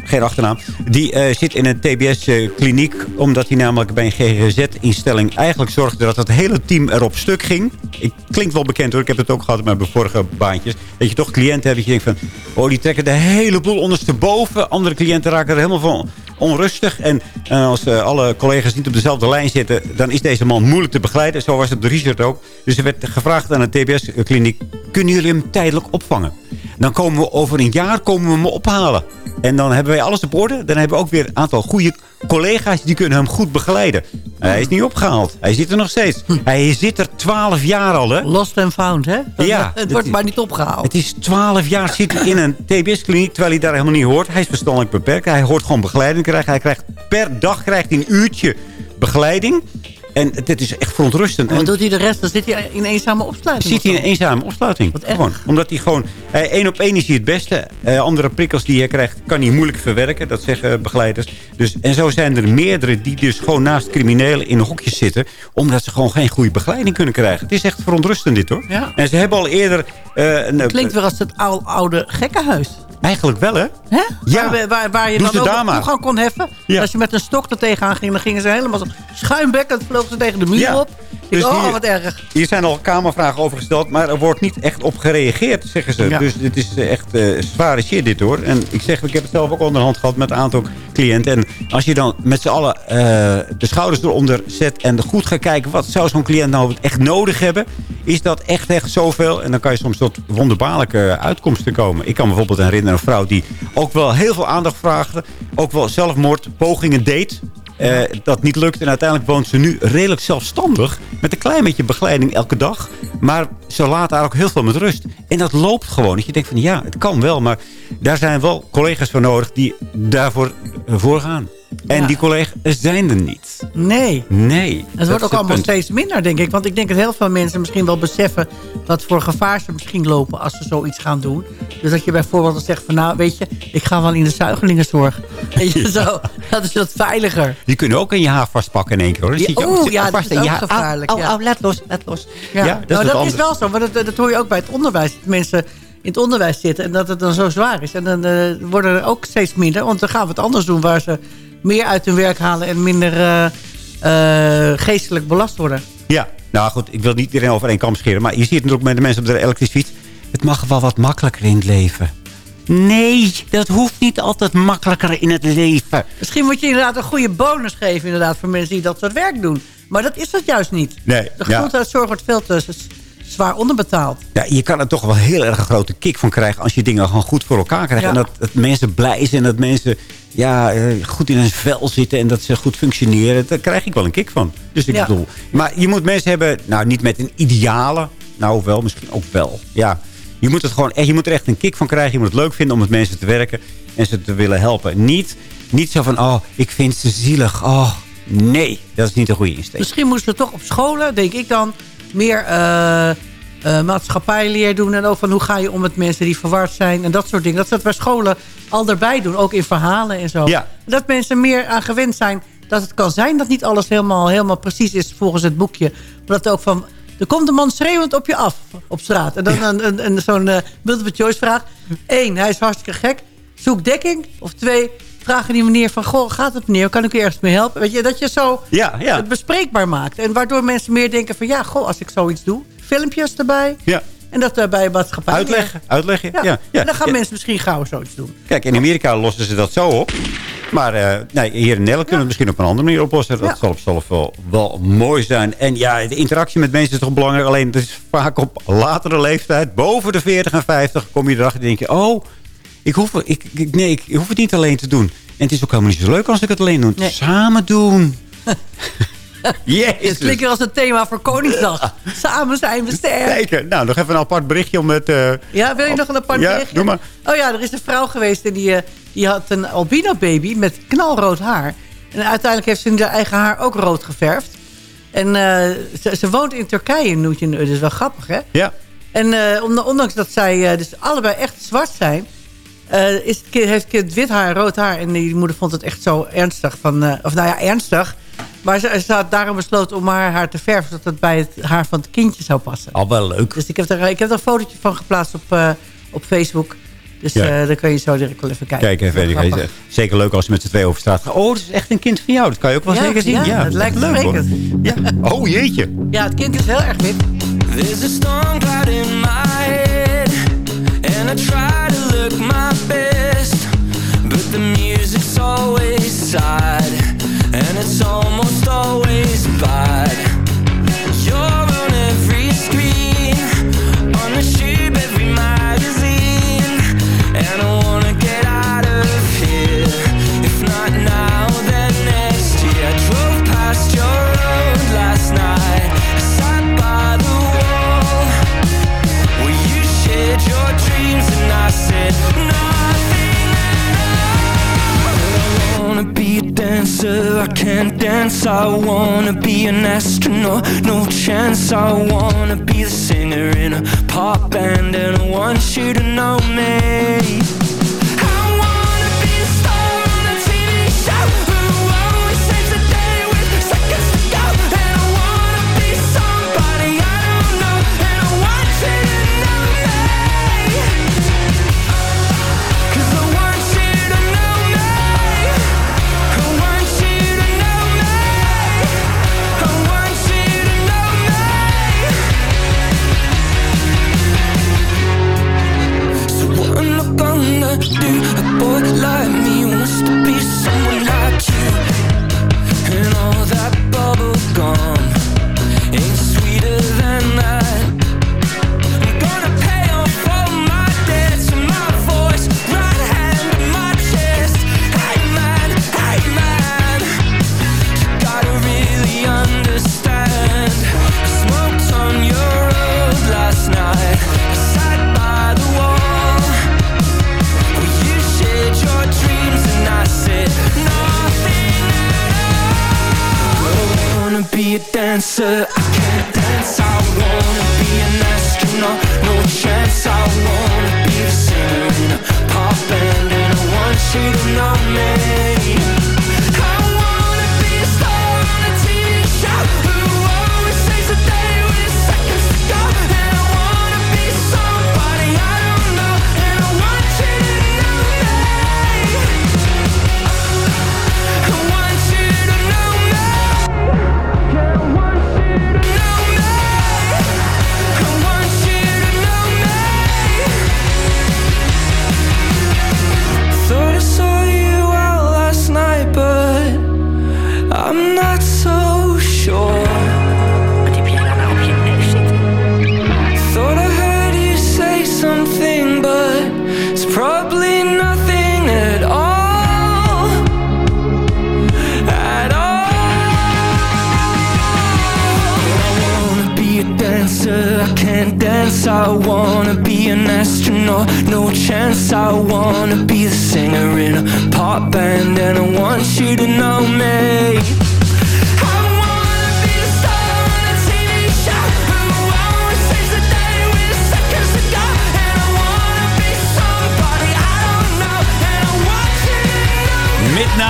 G: geen achternaam. Die eh, zit in een TBS-kliniek. omdat hij namelijk bij een GGZ-instelling eigenlijk zorgde dat het hele team erop stuk ging. Ik, klinkt wel bekend hoor. Ik heb het ook gehad met mijn vorige baantjes. Dat je toch cliënten hebt dat je denkt van... Oh, die trekken de hele boel ondersteboven. Andere cliënten raken er helemaal van onrustig. En eh, als eh, alle collega's niet op dezelfde lijn zitten... dan is deze man moeilijk te begeleiden. Zo was het de Richard ook. Dus er werd gevraagd aan de TBS-kliniek... kunnen jullie hem tijdelijk opvangen? Dan komen we over een jaar komen we hem ophalen. En dan hebben wij alles op orde. Dan hebben we ook weer een aantal goede collega's die kunnen hem goed begeleiden. Hij is niet opgehaald. Hij zit er nog steeds. Hij zit er twaalf jaar al, hè?
J: Lost and found, hè? Dat-
G: Ja,
J: het wordt
G: is-
J: maar niet opgehaald.
G: Het is twaalf jaar zit hij in een TBS-kliniek... terwijl hij daar helemaal niet hoort. Hij is verstandelijk beperkt. Hij hoort gewoon begeleiding krijgen. Hij krijgt per dag krijgt hij een uurtje begeleiding. En dit is echt verontrustend.
J: En wat
G: En
J: doet hij de rest? Dan zit hij in eenzame opsluiting.
G: zit hij in een eenzame opsluiting. Gewoon. Omdat hij gewoon... eh, één op één is hij het beste. Eh, andere prikkels die hij krijgt, kan hij moeilijk verwerken. Dat zeggen begeleiders. Dus, en zo zijn er meerdere die dus gewoon naast criminelen in hokjes zitten. Omdat ze gewoon geen goede begeleiding kunnen krijgen. Het is echt verontrustend dit hoor.
J: Ja.
G: En ze hebben al eerder... eh, een,
J: Klinkt weer als het oude, oude gekkenhuis.
G: Eigenlijk wel hè?
J: Hè?
G: Ja.
J: Waar, waar, waar je
G: Doe
J: dan ook toegang kon heffen.
G: Ja.
J: Als je met een stok er tegenaan ging, dan gingen ze helemaal zo schuimbekkend vlogen ze tegen de muur
G: Ja.
J: op.
G: Dus
J: oh,
G: hier-
J: wat erg.
G: Hier zijn al kamervragen over gesteld, maar er wordt niet echt op gereageerd, zeggen ze.
J: Ja.
G: Dus dit is eh, echt eh, zware shit dit hoor. En ik zeg, ik heb het zelf ook onderhand gehad met een aantal cliënten. En als je dan met z'n allen eh, de schouders eronder zet en goed gaat kijken... wat zou zo'n cliënt nou echt nodig hebben... is dat echt echt zoveel. En dan kan je soms tot wonderbaarlijke uitkomsten komen. Ik kan bijvoorbeeld herinneren een vrouw die ook wel heel veel aandacht vraagde. Ook wel zelfmoordpogingen deed. Eh, dat niet lukt. En uiteindelijk woont ze nu redelijk zelfstandig. Met een klein beetje begeleiding elke dag. Maar ze laat daar ook heel veel met rust. En dat loopt gewoon. Dat je denkt van ja, het kan wel. Maar daar zijn wel collega's voor nodig die daarvoor eh, voor gaan. En
J: Ja.
G: die collega's zijn er niet.
J: Nee.
G: Nee.
J: Het wordt ook allemaal
G: punt.
J: steeds minder, denk ik. Want ik denk dat heel veel mensen misschien wel beseffen... wat voor gevaar ze misschien lopen als ze zoiets gaan doen. Dus dat je bijvoorbeeld dan zegt van... nou, weet je, ik ga wel in de zuigelingenzorg. (laughs) Weet je, zo, dat is wat veiliger.
G: Die kunnen ook in je haar vastpakken in één keer. Hoor. Dan
J: Ja,
G: je zit
J: ja, dat is ook gevaarlijk,
G: au, laat los, laat los.
J: Ja,
G: dat
J: nou,
G: is
J: dat is wel zo. Want dat, dat hoor je ook bij het onderwijs. Dat mensen in het onderwijs zitten en dat het dan zo zwaar is. En dan eh, worden er ook steeds minder. Want dan gaan we het anders doen waar ze meer uit hun werk halen... en minder eh, eh, geestelijk belast worden.
G: Ja, nou goed, ik wil niet iedereen over één kam scheren. Maar je ziet natuurlijk met de mensen op de elektrische fiets. Het mag wel wat makkelijker in het leven. Nee, dat hoeft niet altijd makkelijker in het leven.
J: Misschien moet je inderdaad een goede bonus geven inderdaad, voor mensen die dat soort werk doen. Maar dat is het juist niet.
G: Nee,
J: De gezondheidszorg wordt veel te zwaar onderbetaald.
G: Ja, je kan er toch wel heel erg een grote kick van krijgen... als je dingen gewoon goed voor elkaar krijgt.
J: Ja.
G: En dat, dat mensen blij zijn, dat mensen ja, eh, goed in hun vel zitten... en dat ze goed functioneren. Daar krijg ik wel een kick van. Dus ik
J: Ja.
G: bedoel... Maar je moet mensen hebben, nou niet met een ideale... nou wel, misschien ook wel. Ja, je moet, het gewoon, je moet er echt een kick van krijgen. Je moet het leuk vinden om met mensen te werken... en ze te willen helpen. Niet, niet zo van, oh, ik vind ze zielig. Oh, nee, dat is niet een goede insteek.
J: Misschien moesten we toch op scholen, denk ik dan, meer eh, maatschappijleer doen. En ook van hoe ga je om met mensen die verward zijn en dat soort dingen. Dat ze het bij scholen al erbij doen, ook in verhalen en zo.
G: Ja.
J: Dat mensen meer aan gewend zijn dat het kan zijn dat niet alles helemaal, helemaal precies is volgens het boekje. Maar dat ook van, er komt een man schreeuwend op je af op straat. En dan een, een, een, zo'n eh, multiple choice vraag. Eén, hij is hartstikke gek. Zoek dekking. Of twee, vraag aan die meneer van, goh, gaat het meneer? Kan ik u ergens mee helpen? Weet je, dat je zo
G: Ja, ja.
J: het bespreekbaar maakt. En waardoor mensen meer denken van, ja, goh, als ik zoiets doe. Filmpjes erbij.
G: Ja.
J: En dat daarbij maatschappij.
G: Uitleggen, uitleggen.
J: Ja.
G: Ja.
J: En dan gaan mensen misschien gauw zoiets doen.
G: Kijk, in Amerika lossen ze dat zo op. Maar eh, nee, hier in Nederland kunnen we het misschien op een andere manier oplossen. Dat zal op wel, wel mooi zijn. En ja, de interactie met mensen is toch belangrijk. Alleen het is vaak op latere leeftijd, boven de 40 en 50, kom je erachter en denk je... Oh, ik hoef, ik, ik, nee, ik hoef het niet alleen te doen. En het is ook helemaal niet zo leuk als ik het alleen doe.
J: Nee.
G: Samen doen. (laughs) Jezus.
J: Het klinkt als een thema voor Koningsdag. (laughs) Samen zijn we sterk.
G: Zeker. Nou, nog even een apart berichtje om het... eh,
J: Ja, wil je nog een apart
G: Ja,
J: berichtje?
G: doe maar.
J: Oh ja, er is een vrouw geweest en die, eh, die had een albino baby met knalrood haar. En uiteindelijk heeft ze haar eigen haar ook rood geverfd. En eh, ze, ze woont in Turkije, noemt je, dat is wel grappig hè?
G: Ja.
J: En ondanks dat zij dus allebei echt zwart zijn... eh, is het kind, heeft het kind wit haar en rood haar. En die moeder vond het echt zo ernstig. Van, eh, of nou ja, ernstig. Maar ze, ze had daarom besloten om haar haar te verven... zodat het bij het haar van het kindje zou passen.
G: Al wel leuk.
J: Dus ik heb er, ik heb er een fotootje van geplaatst op, eh, op Facebook. Dus
G: Ja.
J: eh daar kun je zo direct wel even kijken.
G: Kijk even.
J: Grappig.
G: Zeker leuk als je met z'n twee over straat gaat. Oh, dat is echt een kind van jou. Dat kan je ook wel
J: Ja,
G: zeker zien.
J: ja,
G: Ja,
J: het lijkt
G: leuk hoor. Ja. Oh, jeetje.
J: Ja, het kind is heel erg wit.
M: There's a storm cloud in my head, and I try to look my best, but the music's always sad, and it's almost always bad. Dancer, I can't dance. I wanna be an astronaut, no chance. I wanna be the singer in a pop band, and I want you to know me.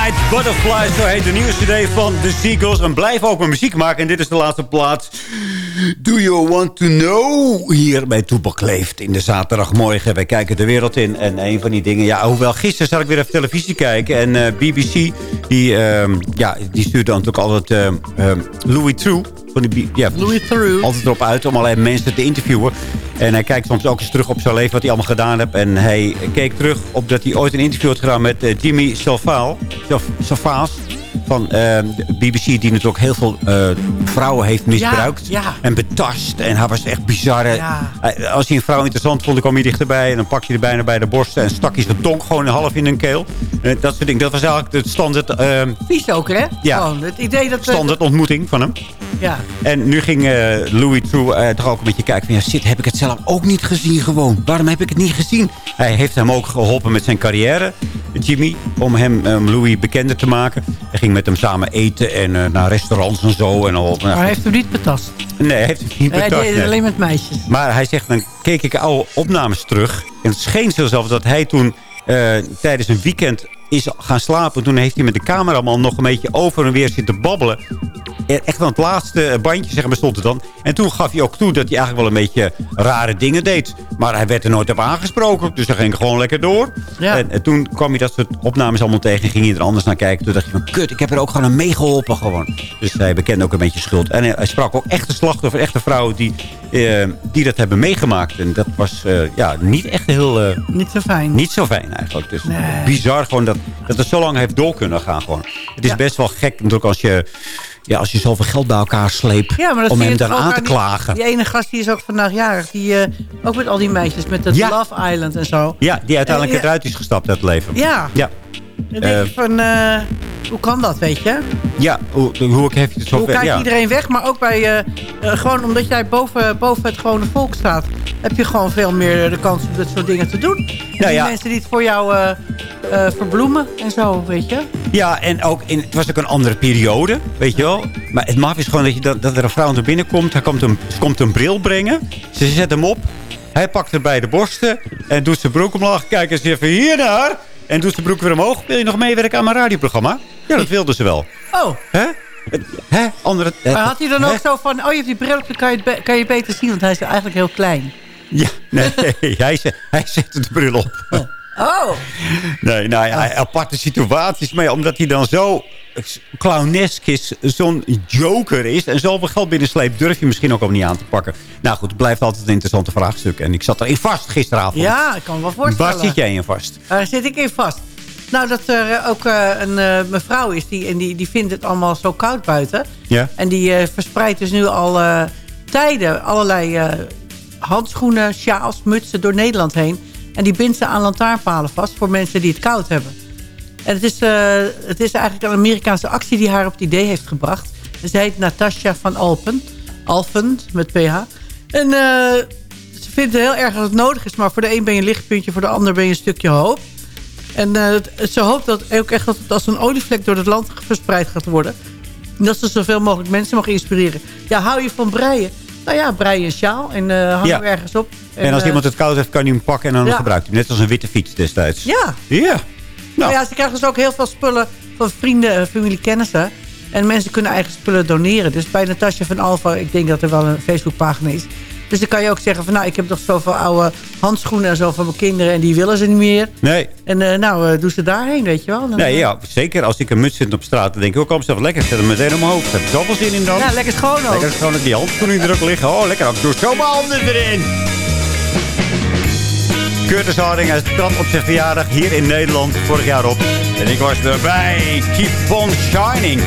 G: Midnight Butterfly, zo heet de nieuwe cd van The Seagulls. En blijf ook maar muziek maken. En dit is de laatste plaats. Do you want to know? Hier bij Toepak Leeft in de zaterdagmorgen. Wij kijken de wereld in. En een van die dingen... Ja, hoewel gisteren zat ik weer even televisie kijken. En eh, BBC, die, ehm, ja, die stuurde dan natuurlijk altijd ehm, ehm, Louis True. Van die, ja,
J: Louis Theroux.
G: Altijd erop uit om allerlei mensen te interviewen. En hij kijkt soms ook eens terug op zijn leven, wat hij allemaal gedaan heeft. En hij keek terug op dat hij ooit een interview had gedaan met eh, Jimmy Salvaal. Sal- Salvaas. Van eh, BBC... die natuurlijk heel veel eh, vrouwen heeft misbruikt.
J: Ja, ja.
G: En betast. En hij was echt bizar.
J: Ja.
G: Eh, Als hij een vrouw interessant vond, dan kwam hij dichterbij... en dan pak je er bijna bij de borsten... en stak hij zijn tong gewoon half in hun keel. Eh, dat soort dingen. Dat was eigenlijk het standaard...
J: Vies ook, hè?
G: Ja.
J: Gewoon, het idee dat...
G: standaard ontmoeting van hem.
J: Ja.
G: En nu ging Louis True toch ook een beetje kijken van... Ja, shit, heb ik het zelf ook niet gezien gewoon? Waarom heb ik het niet gezien? Hij heeft hem ook geholpen met zijn carrière, Jimmy. Om hem, um, Louis, bekender te maken. Hij ging met hem samen eten en eh, naar restaurants en zo. En al,
J: Maar hij heeft hem niet betast.
G: Nee, hij heeft hem niet
J: Hij
G: betast.
J: deed het alleen met meisjes.
G: Maar hij zegt, dan keek ik oude opnames terug. En het scheen zelfs dat hij toen eh, tijdens een weekend is gaan slapen. Toen heeft hij met de cameraman nog een beetje over en weer zitten babbelen. Eh, Echt aan het laatste bandje, zeg maar, stond het dan. En toen gaf hij ook toe dat hij eigenlijk wel een beetje rare dingen deed. Maar hij werd er nooit op aangesproken. Dus hij ging gewoon lekker door.
J: Ja.
G: En, en toen kwam hij dat soort opnames allemaal tegen. En ging hij er anders naar kijken. Toen dacht hij van, kut, ik heb er ook gewoon aan meegeholpen gewoon. Dus hij bekende ook een beetje schuld. En hij, hij sprak ook echte slachtoffers, echte vrouwen die, eh, die dat hebben meegemaakt. En dat was eh, ja, niet echt heel... eh,
J: Niet zo fijn.
G: niet zo fijn eigenlijk. Dus
J: Nee.
G: bizar gewoon dat, dat het zo lang heeft door kunnen gaan. Gewoon. Het is best wel gek natuurlijk als je, ja, als je zoveel geld bij elkaar sleept...
J: Ja,
G: om hem dan aan te klagen.
J: Die, ene gast die is ook vandaag jarig. Die, eh, ook met al die meisjes. Met dat
G: Ja.
J: Love Island en zo.
G: Ja, die uiteindelijk
J: Eh,
G: eruit is gestapt uit het leven.
J: Ja.
G: Ja,
J: Dan denk je van... eh, hoe kan dat, weet je?
G: ja hoe, hoe heb je het zo
J: Hoe kijkt iedereen weg? Maar ook bij... gewoon omdat jij boven, boven het gewone volk staat... heb je gewoon veel meer de kans om dit soort dingen te doen. En die
G: ja.
J: mensen die het voor jou eh, eh, verbloemen en zo, weet je?
G: Ja, en ook in, het was ook een andere periode, weet je wel. Maar het maf is gewoon dat, je, dat, dat er een vrouw naar binnen komt. Hij komt een, ze komt een bril brengen. Ze zet hem op. Hij pakt haar bij de borsten. En doet zijn broek omlaag. Kijk eens even hier naar. En doet zijn broek weer omhoog. Wil je nog meewerken aan mijn radioprogramma? Ja, dat wilde ze wel.
J: Oh,
G: Hè? Hè? Andere,
J: maar had hij dan
G: Hè?
J: ook zo van... Oh, je hebt die bril op, dan kan je, kan je beter zien. Want hij is eigenlijk heel klein.
G: Ja, nee, (laughs) hij, zet, hij zet de bril op.
J: Oh.
G: Nee, nou ja, aparte situaties. Maar ja, omdat hij dan zo clownesk is, zo'n joker is... en zoveel geld binnensleept, durf je misschien ook al niet aan te pakken. Nou goed, het blijft altijd een interessante vraagstuk. En ik zat erin vast gisteravond.
J: Ja, ik kan me wel voorstellen.
G: Waar zit jij in vast?
J: Daar zit ik in vast. Nou, dat er eh, ook eh, een eh, mevrouw is die, en die, die vindt het allemaal zo koud buiten.
G: Ja?
J: En die eh, verspreidt dus nu al eh, tijden allerlei eh, handschoenen, sjaals, mutsen door Nederland heen. En die bindt ze aan lantaarnpalen vast voor mensen die het koud hebben. En het is, eh, het is eigenlijk een Amerikaanse actie die haar op het idee heeft gebracht. Ze heet Natasha van Alpen. Alphen, met PH. En eh, ze vindt het heel erg dat het nodig is. Maar voor de een ben je een lichtpuntje, voor de ander ben je een stukje hoop. En eh, ze hoopt dat ook echt dat het als een olievlek door het land verspreid gaat worden. En Dat ze zoveel mogelijk mensen mag inspireren. Ja, hou je van breien? Nou ja, brei een sjaal en eh hang
G: Ja.
J: hem ergens op.
G: En, als
J: eh,
G: iemand het koud heeft, kan hij hem pakken en dan
J: ja.
G: gebruikt hij hem. Net als een witte fiets destijds.
J: Ja.
G: Ja.
J: Nou ja, ze krijgen dus ook heel veel spullen van vrienden, eh, familie, kennissen. En mensen kunnen eigen spullen doneren. Dus bij Natasja van Alfa, ik denk dat er wel een Facebookpagina is. Dus dan kan je ook zeggen van nou, ik heb toch zoveel oude handschoenen en zo van mijn kinderen. En die willen ze niet meer.
G: Nee.
J: En eh, nou, eh, doe ze daarheen, weet je wel. Dan,
G: Nee,
J: eh,
G: ja, zeker. Als ik een muts zit op straat, dan denk ik ook, kom zelf lekker. Zet hem meteen om mijn hoofd. Heb je zoveel zin in dan?
J: Ja, lekker schoon ook.
G: Lekker gewoon die handschoenen er ook liggen. Oh, lekker. Ik doe zo mijn handen erin. Curtis Harding, hij trad op zijn verjaardag hier in Nederland vorig jaar op. En ik was erbij. Keep on shining.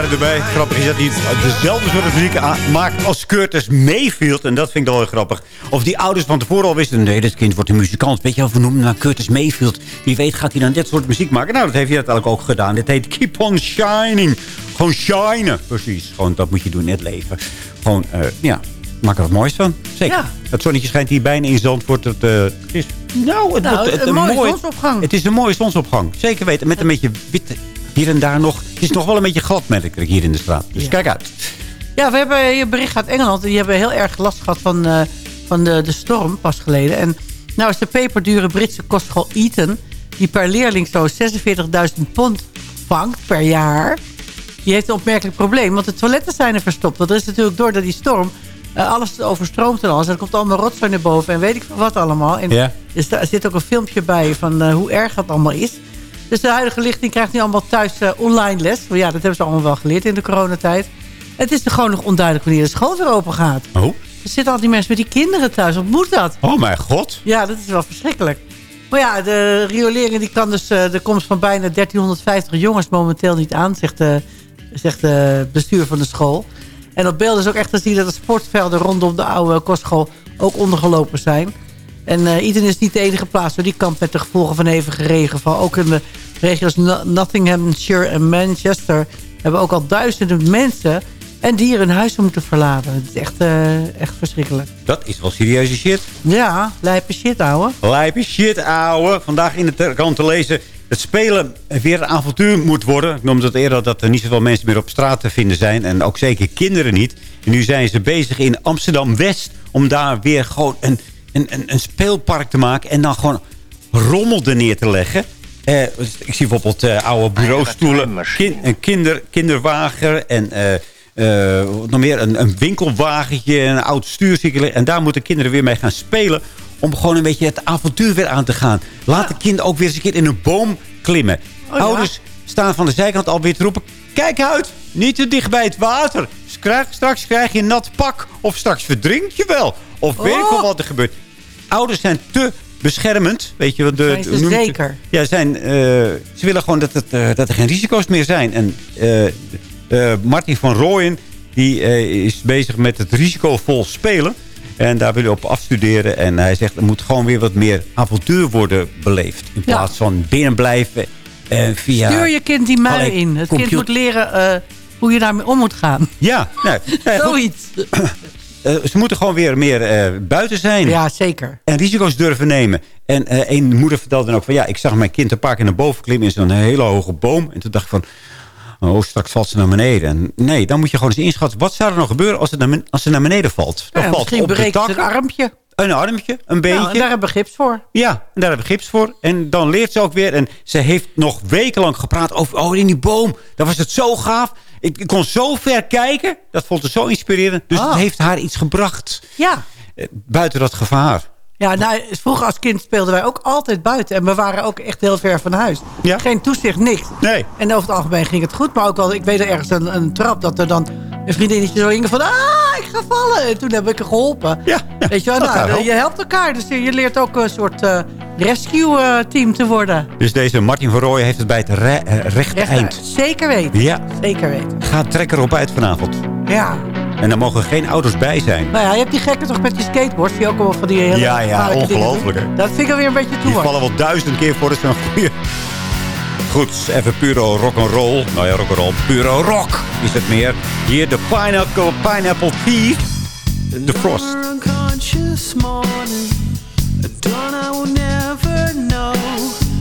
G: Waren erbij. Grappig is dat hij dezelfde soort muziek maakt als Curtis Mayfield. En dat vind ik wel heel grappig. Of die ouders van tevoren al wisten. Nee, dit kind wordt een muzikant. Weet je wel, we noemen naar Curtis Mayfield. Wie weet gaat hij dan dit soort muziek maken. Nou, dat heeft hij uiteindelijk ook gedaan. Dit heet Keep on Shining. Gewoon shinen. Precies. Gewoon, dat moet je doen in het leven. Gewoon, eh, ja, maak er wat moois van. Zeker.
J: Ja.
G: Het zonnetje schijnt hier bijna in Zandvoort. Het, eh, het is, nou, het
J: Nou,
G: wordt het,
J: een mooie zonsopgang.
G: Het is een mooie zonsopgang. Zeker weten. Met een beetje wit hier en daar nog. Het is nog wel een beetje glad, merk ik hier in de straat. Dus
J: Ja.
G: kijk uit.
J: Ja, we hebben hier bericht uit Engeland. Die hebben heel erg last gehad van, eh, van de, de storm pas geleden. En nou is de peperdure Britse kostschool Eton... die per leerling zo 46.000 pond vangt per jaar... die heeft een opmerkelijk probleem. Want de toiletten zijn er verstopt. Want er is natuurlijk door dat die storm... eh, alles overstroomt en alles. En er komt allemaal rotzooi naar boven. En weet ik wat allemaal. En
G: Ja.
J: dus daar zit ook een filmpje bij van eh, hoe erg dat allemaal is. Dus de huidige lichting krijgt nu allemaal thuis eh, online les. Ja, dat hebben ze allemaal wel geleerd in de coronatijd. Het is er gewoon nog onduidelijk wanneer de school weer open gaat.
G: Oh.
J: Er zitten al die mensen met die kinderen thuis. Wat moet dat?
G: Oh mijn god.
J: Ja, dat is wel verschrikkelijk. Maar ja, de riolering die kan dus eh, de komst van bijna 1350 jongens momenteel niet aan, zegt de, zegt de bestuur van de school. En op beeld is ook echt te zien dat de sportvelden rondom de oude kostschool ook ondergelopen zijn. En Eden is niet de enige plaats waar die kamp met de gevolgen van hevige regenval. Ook in de regio's No- Nottinghamshire en Manchester hebben ook al duizenden mensen en dieren hun huis moeten verlaten. Het is echt, eh, echt verschrikkelijk.
G: Dat is wel serieuze shit.
J: Ja, lijpe shit, ouwe.
G: Lijpe shit, ouwe. Vandaag in de krant te lezen... Het spelen weer een avontuur moet worden. Ik noemde het eerder dat er niet zoveel mensen meer op straat te vinden zijn. En ook zeker kinderen niet. En nu zijn ze bezig in Amsterdam-West... om daar weer gewoon een, een, een, een speelpark te maken. En dan gewoon rommel er neer te leggen. Eh, ik zie bijvoorbeeld eh, oude bureaustoelen. Kin, een kinder, kinderwagen en... eh, eh, wat nog meer, een, een winkelwagentje, een oud stuurcykel. En daar moeten kinderen weer mee gaan spelen. Om gewoon een beetje het avontuur weer aan te gaan. Laat de kinderen ook weer eens een keer in een boom klimmen.
J: Oh, ja.
G: Ouders staan van de zijkant alweer te roepen. Kijk uit, niet te dicht bij het water. Straks, straks krijg je een nat pak. Of straks verdrinkt je wel. Of weet ik wel
J: Oh.
G: wat er gebeurt. Ouders zijn te beschermend. Weet je, de,
J: Zijn ze
G: je
J: zeker?
G: Ja, zijn, eh, ze willen gewoon dat, het, eh, dat er geen risico's meer zijn. En eh, Martin van Rooyen die, is bezig met het risicovol spelen. En daar wil hij op afstuderen. En hij zegt, er moet gewoon weer wat meer avontuur worden beleefd. In
J: Ja.
G: plaats van binnen blijven. En via
J: Stuur je kind die
G: allerlei
J: in. Het kind moet leren hoe je daarmee om moet gaan.
G: Ja, (laughs) nee, goed.
J: Zoiets. (clears throat)
G: Eh, ze moeten gewoon weer meer eh, buiten zijn.
J: Ja, zeker.
G: En risico's durven nemen. En eh, een moeder vertelde dan ook van... ja, ik zag mijn kind een paar keer naar boven klimmen... in zo'n hele hoge boom. En toen dacht ik van... oh, straks valt ze naar beneden. En nee, dan moet je gewoon eens inschatten... wat zou er nou gebeuren als, het naar, als ze naar beneden valt? Dan
J: Ja,
G: valt
J: misschien
G: op
J: breekt ze een armpje.
G: een armpje, een beentje.
J: Nou, en daar hebben we gips voor.
G: Ja, en daar hebben we gips voor. En dan leert ze ook weer. En ze heeft nog wekenlang gepraat over... oh, in die boom, daar was het zo gaaf. Ik, ik kon zo ver kijken. Dat vond ze zo inspirerend. Dus
J: Ah.
G: het heeft haar iets gebracht.
J: Ja.
G: Eh, Buiten dat gevaar.
J: Ja, nou, vroeger als kind speelden wij ook altijd buiten. En we waren ook echt heel ver van huis.
G: Ja.
J: Geen toezicht, niks.
G: Nee.
J: En over het algemeen ging het goed. Maar ook wel, ik weet er ergens een, een trap dat er dan een vriendinnetje zo hing van... Ah, ik ga vallen. En toen heb ik geholpen.
G: Ja, ja,
J: weet je wel, nou, je helpt elkaar. Dus je leert ook een soort eh, rescue team te worden.
G: Dus deze Martin van Rooyen heeft het bij het re eh, rechte
J: Echt,
G: eind.
J: Zeker weten.
G: Ja,
J: Zeker weten.
G: ga trek erop uit vanavond.
J: Ja.
G: En daar mogen geen auto's bij zijn.
J: Nou ja, je hebt die gekken toch met die skateboards. Die ook wel van die hele
G: Ja, ja,
J: dingen
G: ongelooflijk?
J: Dat vind ik alweer een beetje
G: Die
J: toe.
G: vallen wel duizend keer voor. Dat is een goede... Goed, even puro rock'n'roll. Nou ja, rock'n'roll. Puro rock is het meer. Hier de Pineapple, pineapple Thief. The Frost.
M: unconscious morning. A dawn I will never know.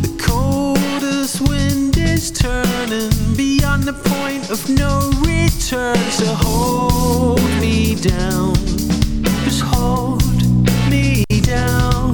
M: The coldest wind is turning beyond the point of no return. So hold me down. Just hold me down